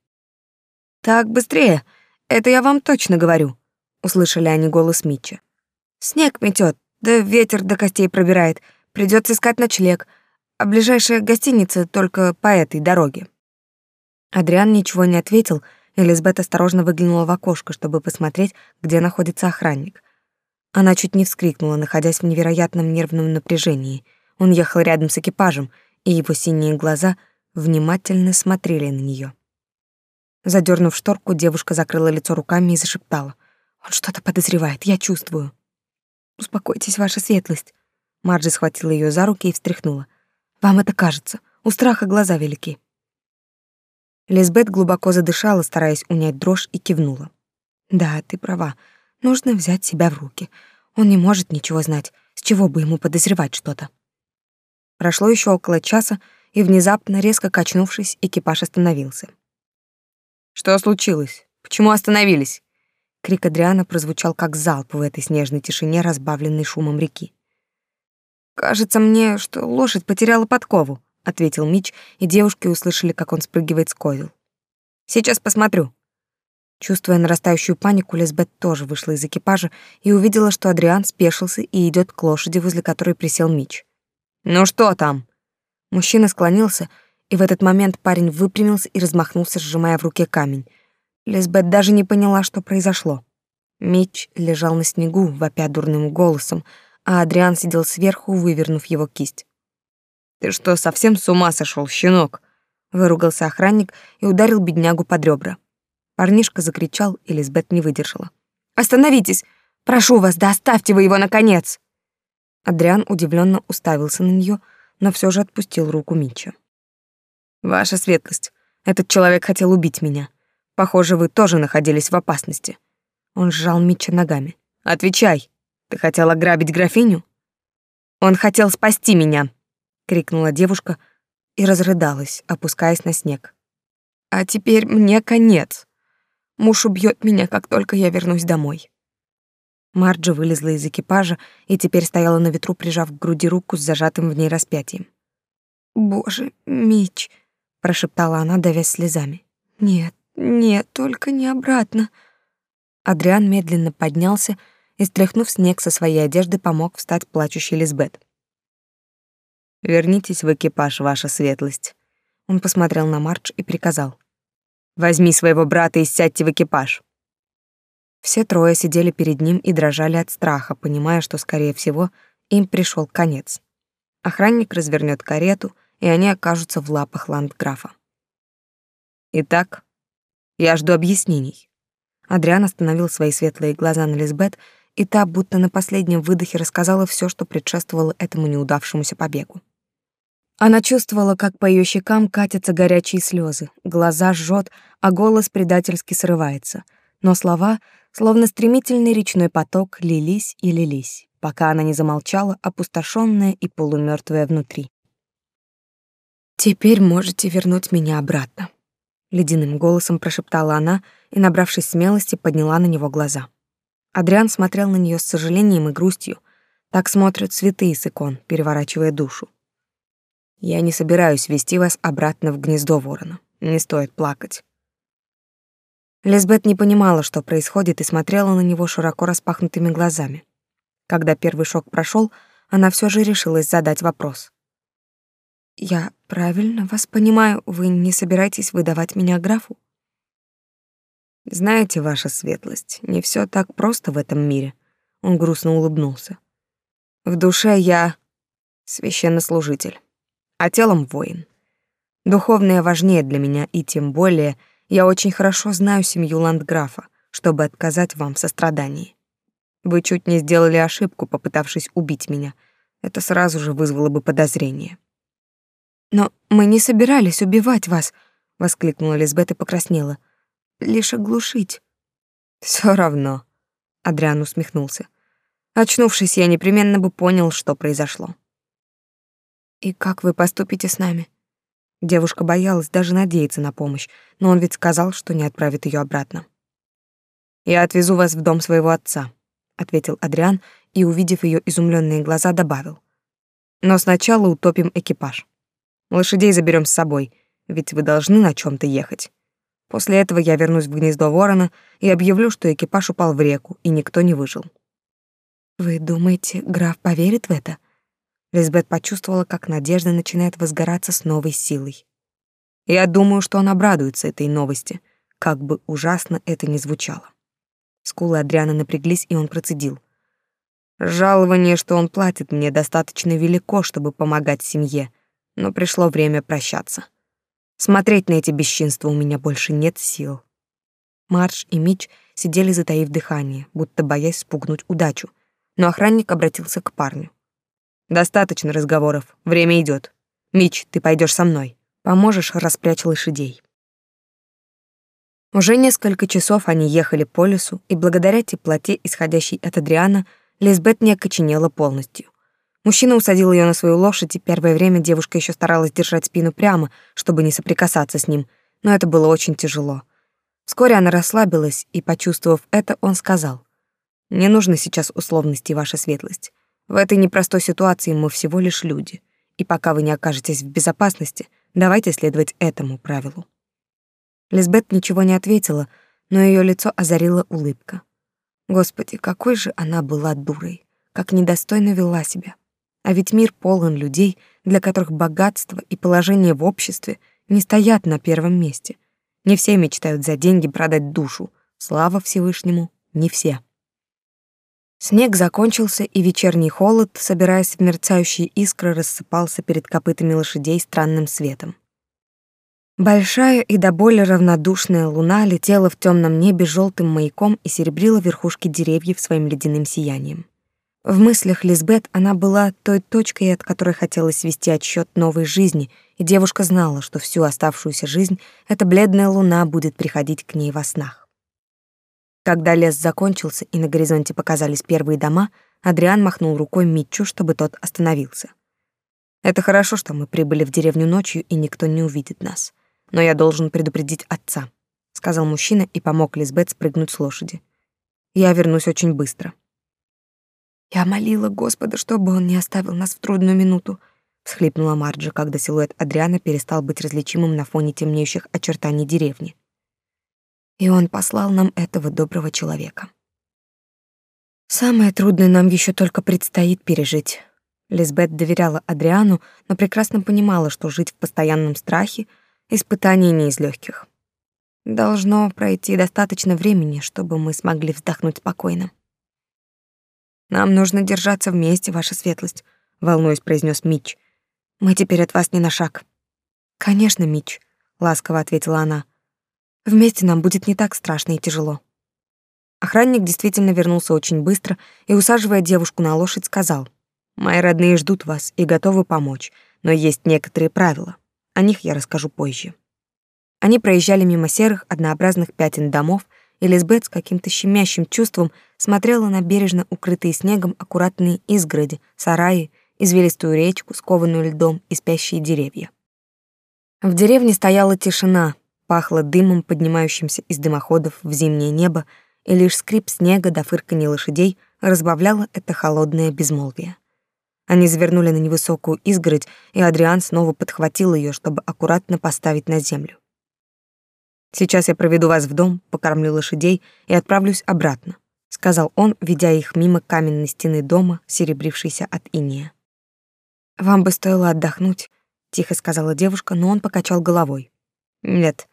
«Так, быстрее! Это я вам точно говорю!» — услышали они голос Митча. «Снег метет, да ветер до костей пробирает. Придется искать ночлег, а ближайшая гостиница только по этой дороге». Адриан ничего не ответил, и Лизбет осторожно выглянула в окошко, чтобы посмотреть, где находится охранник. Она чуть не вскрикнула, находясь в невероятном нервном напряжении — он ехал рядом с экипажем, и его синие глаза внимательно смотрели на нее. Задернув шторку, девушка закрыла лицо руками и зашептала. «Он что-то подозревает, я чувствую». «Успокойтесь, ваша светлость». Марджи схватила ее за руки и встряхнула. «Вам это кажется. У страха глаза велики». Лизбет глубоко задышала, стараясь унять дрожь, и кивнула. «Да, ты права. Нужно взять себя в руки. Он не может ничего знать. С чего бы ему подозревать что-то?» Прошло еще около часа, и внезапно, резко качнувшись, экипаж остановился. «Что случилось? Почему остановились?» Крик Адриана прозвучал как залп в этой снежной тишине, разбавленной шумом реки. «Кажется мне, что лошадь потеряла подкову», — ответил Мич, и девушки услышали, как он спрыгивает с козел. «Сейчас посмотрю». Чувствуя нарастающую панику, Лизбет тоже вышла из экипажа и увидела, что Адриан спешился и идет к лошади, возле которой присел Мич. «Ну что там?» Мужчина склонился, и в этот момент парень выпрямился и размахнулся, сжимая в руке камень. Лизбет даже не поняла, что произошло. Меч лежал на снегу, вопя дурным голосом, а Адриан сидел сверху, вывернув его кисть. «Ты что, совсем с ума сошел, щенок?» Выругался охранник и ударил беднягу под ребра. Парнишка закричал, и Лизбет не выдержала. «Остановитесь! Прошу вас, да оставьте вы его, наконец!» Адриан удивленно уставился на нее, но все же отпустил руку Митча. «Ваша светлость, этот человек хотел убить меня. Похоже, вы тоже находились в опасности». Он сжал Митча ногами. «Отвечай, ты хотел ограбить графиню?» «Он хотел спасти меня!» — крикнула девушка и разрыдалась, опускаясь на снег. «А теперь мне конец. Муж убьет меня, как только я вернусь домой». Марджи вылезла из экипажа и теперь стояла на ветру, прижав к груди руку с зажатым в ней распятием. «Боже, Мич!» — прошептала она, давясь слезами. «Нет, нет, только не обратно». Адриан медленно поднялся и, стряхнув снег со своей одежды, помог встать плачущей Лизбет. «Вернитесь в экипаж, ваша светлость». Он посмотрел на Мардж и приказал. «Возьми своего брата и сядьте в экипаж». Все трое сидели перед ним и дрожали от страха, понимая, что, скорее всего, им пришел конец. Охранник развернет карету, и они окажутся в лапах ландграфа. «Итак, я жду объяснений». Адриан остановил свои светлые глаза на Лизбет, и та, будто на последнем выдохе, рассказала все, что предшествовало этому неудавшемуся побегу. Она чувствовала, как по ее щекам катятся горячие слезы, глаза жжет, а голос предательски срывается. Но слова Словно стремительный речной поток лились и лились, пока она не замолчала, опустошенная и полумертвая внутри. «Теперь можете вернуть меня обратно», — ледяным голосом прошептала она и, набравшись смелости, подняла на него глаза. Адриан смотрел на нее с сожалением и грустью. Так смотрят святые с икон, переворачивая душу. «Я не собираюсь вести вас обратно в гнездо ворона. Не стоит плакать. Лизбет не понимала, что происходит, и смотрела на него широко распахнутыми глазами. Когда первый шок прошел, она все же решилась задать вопрос. «Я правильно вас понимаю, вы не собираетесь выдавать меня графу?» «Знаете, ваша светлость, не все так просто в этом мире», — он грустно улыбнулся. «В душе я священнослужитель, а телом воин. Духовное важнее для меня, и тем более — я очень хорошо знаю семью ландграфа, чтобы отказать вам в сострадании. Вы чуть не сделали ошибку, попытавшись убить меня. Это сразу же вызвало бы подозрение. Но мы не собирались убивать вас, воскликнула Лизбет и покраснела. Лишь оглушить. Все равно, Адриан усмехнулся. Очнувшись, я непременно бы понял, что произошло. И как вы поступите с нами? Девушка боялась даже надеяться на помощь, но он ведь сказал, что не отправит ее обратно. Я отвезу вас в дом своего отца, ответил Адриан и, увидев ее изумленные глаза, добавил: Но сначала утопим экипаж. Лошадей заберем с собой, ведь вы должны на чем то ехать. После этого я вернусь в гнездо ворона и объявлю, что экипаж упал в реку, и никто не выжил. Вы думаете, граф поверит в это? Лизбет почувствовала, как надежда начинает возгораться с новой силой. Я думаю, что он обрадуется этой новости, как бы ужасно это ни звучало. Скулы Адриана напряглись, и он процедил. Жалование, что он платит мне, достаточно велико, чтобы помогать семье, но пришло время прощаться. Смотреть на эти бесчинства у меня больше нет сил. Марш и Мич сидели затаив дыхание, будто боясь спугнуть удачу, но охранник обратился к парню. Достаточно разговоров, время идет. Мич, ты пойдешь со мной. Поможешь распрячь лошадей. Уже несколько часов они ехали по лесу, и благодаря теплоте, исходящей от Адриана, Лизбет не окоченела полностью. Мужчина усадил ее на свою лошадь, и первое время девушка еще старалась держать спину прямо, чтобы не соприкасаться с ним, но это было очень тяжело. Вскоре она расслабилась, и, почувствовав это, он сказал, «Не нужно сейчас условностей, ваша светлость. В этой непростой ситуации мы всего лишь люди, и пока вы не окажетесь в безопасности, давайте следовать этому правилу. Лизбет ничего не ответила, но ее лицо озарила улыбка. Господи, какой же она была дурой, как недостойно вела себя. А ведь мир полон людей, для которых богатство и положение в обществе не стоят на первом месте. Не все мечтают за деньги продать душу. Слава Всевышнему, не все. Снег закончился, и вечерний холод, собираясь в мерцающие искры, рассыпался перед копытами лошадей странным светом. Большая и до боли равнодушная луна летела в темном небе желтым маяком и серебрила верхушки деревьев своим ледяным сиянием. В мыслях Лизбет она была той точкой, от которой хотелось вести отсчет новой жизни, и девушка знала, что всю оставшуюся жизнь эта бледная луна будет приходить к ней во снах. Когда лес закончился и на горизонте показались первые дома, Адриан махнул рукой Митчу, чтобы тот остановился. «Это хорошо, что мы прибыли в деревню ночью, и никто не увидит нас. Но я должен предупредить отца», — сказал мужчина и помог Лизбет спрыгнуть с лошади. «Я вернусь очень быстро». «Я молила Господа, чтобы он не оставил нас в трудную минуту», — всхлипнула Марджи, когда силуэт Адриана перестал быть различимым на фоне темнеющих очертаний деревни и он послал нам этого доброго человека. Самое трудное нам еще только предстоит пережить. Лизбет доверяла Адриану, но прекрасно понимала, что жить в постоянном страхе — испытание не из легких. Должно пройти достаточно времени, чтобы мы смогли вздохнуть спокойно. «Нам нужно держаться вместе, ваша светлость», — волнуясь, произнес Мич. «Мы теперь от вас не на шаг». «Конечно, Мич», — ласково ответила она. Вместе нам будет не так страшно и тяжело. Охранник действительно вернулся очень быстро и, усаживая девушку на лошадь, сказал, «Мои родные ждут вас и готовы помочь, но есть некоторые правила. О них я расскажу позже». Они проезжали мимо серых, однообразных пятен домов, и Лизбет с каким-то щемящим чувством смотрела на бережно укрытые снегом аккуратные изгороди, сараи, извилистую речку, скованную льдом и спящие деревья. В деревне стояла тишина, Пахло дымом, поднимающимся из дымоходов в зимнее небо, и лишь скрип снега до фырканья лошадей разбавляло это холодное безмолвие. Они завернули на невысокую изгородь, и Адриан снова подхватил ее, чтобы аккуратно поставить на землю. «Сейчас я проведу вас в дом, покормлю лошадей и отправлюсь обратно», — сказал он, ведя их мимо каменной стены дома, серебрившейся от иния. «Вам бы стоило отдохнуть», — тихо сказала девушка, но он покачал головой. «Нет,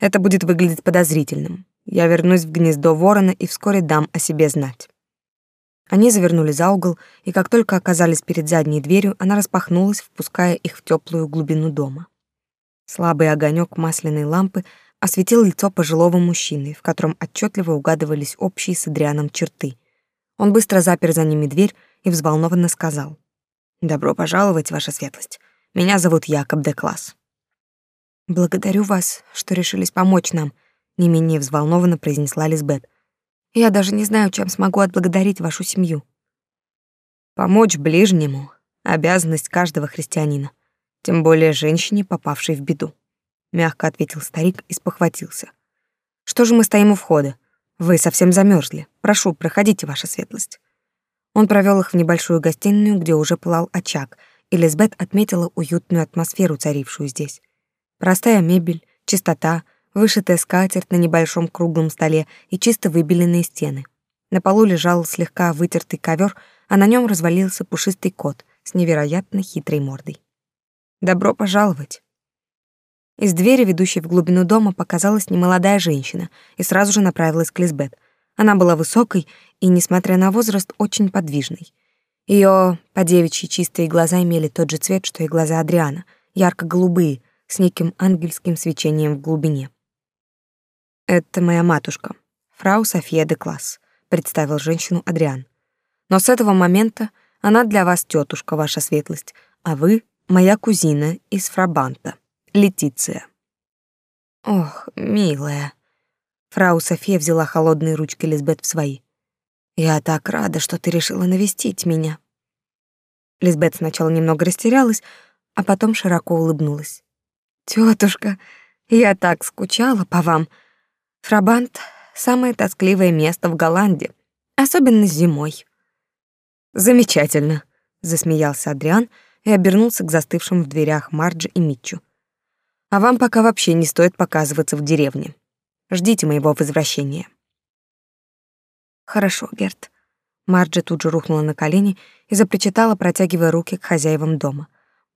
это будет выглядеть подозрительным. Я вернусь в гнездо ворона и вскоре дам о себе знать. Они завернули за угол, и как только оказались перед задней дверью, она распахнулась, впуская их в теплую глубину дома. Слабый огонек масляной лампы осветил лицо пожилого мужчины, в котором отчетливо угадывались общие с Адрианом черты. Он быстро запер за ними дверь и взволнованно сказал: "Добро пожаловать, ваша светлость. Меня зовут Якоб де Класс. Благодарю вас, что решились помочь нам, не менее взволнованно произнесла Лизбет. Я даже не знаю, чем смогу отблагодарить вашу семью. Помочь ближнему Обязанность каждого христианина, тем более женщине, попавшей в беду. Мягко ответил старик и спохватился. Что же мы стоим у входа? Вы совсем замерзли. Прошу, проходите, ваша светлость. Он провел их в небольшую гостиную, где уже пылал очаг, и Лизбет отметила уютную атмосферу, царившую здесь. Простая мебель, чистота, вышитая скатерть на небольшом круглом столе и чисто выбеленные стены. На полу лежал слегка вытертый ковер, а на нем развалился пушистый кот с невероятно хитрой мордой. «Добро пожаловать!» Из двери, ведущей в глубину дома, показалась немолодая женщина и сразу же направилась к Лизбет. Она была высокой и, несмотря на возраст, очень подвижной. Ее подевичьи чистые глаза имели тот же цвет, что и глаза Адриана, ярко-голубые, с неким ангельским свечением в глубине. «Это моя матушка, фрау София де Класс», — представил женщину Адриан. «Но с этого момента она для вас тетушка, ваша светлость, а вы — моя кузина из Фрабанта, Летиция». «Ох, милая», Фрау София взяла холодные ручки Лизбет в свои. «Я так рада, что ты решила навестить меня». Лизбет сначала немного растерялась, а потом широко улыбнулась. «Тётушка, я так скучала по вам. Фрабант — самое тоскливое место в Голландии, особенно зимой». «Замечательно», — засмеялся Адриан и обернулся к застывшим в дверях Марджи и Митчу. «А вам пока вообще не стоит показываться в деревне. Ждите моего возвращения. Хорошо, Герт. Марджи тут же рухнула на колени и запричитала, протягивая руки к хозяевам дома.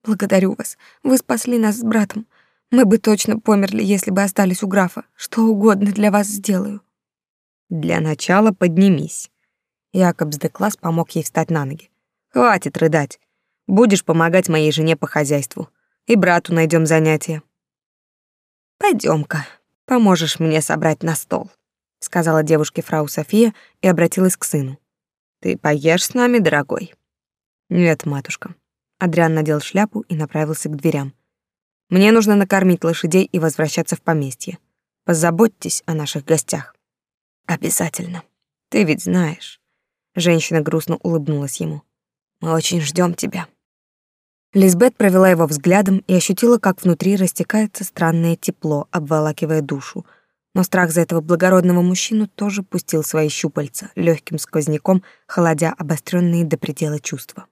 Благодарю вас. Вы спасли нас с братом. Мы бы точно померли, если бы остались у графа. Что угодно для вас сделаю. Для начала поднимись. Якобс де Класс помог ей встать на ноги. Хватит рыдать. Будешь помогать моей жене по хозяйству. И брату найдем занятие. Пойдем-ка, Поможешь мне собрать на стол, сказала девушке фрау София и обратилась к сыну. Ты поешь с нами, дорогой? Нет, матушка. Адриан надел шляпу и направился к дверям. Мне нужно накормить лошадей и возвращаться в поместье. Позаботьтесь о наших гостях. Обязательно. Ты ведь знаешь. Женщина грустно улыбнулась ему. Мы очень ждем тебя. Лизбет провела его взглядом и ощутила, как внутри растекается странное тепло, обволакивая душу. Но страх за этого благородного мужчину тоже пустил свои щупальца, легким сквозняком, холодя обостренные до предела чувства.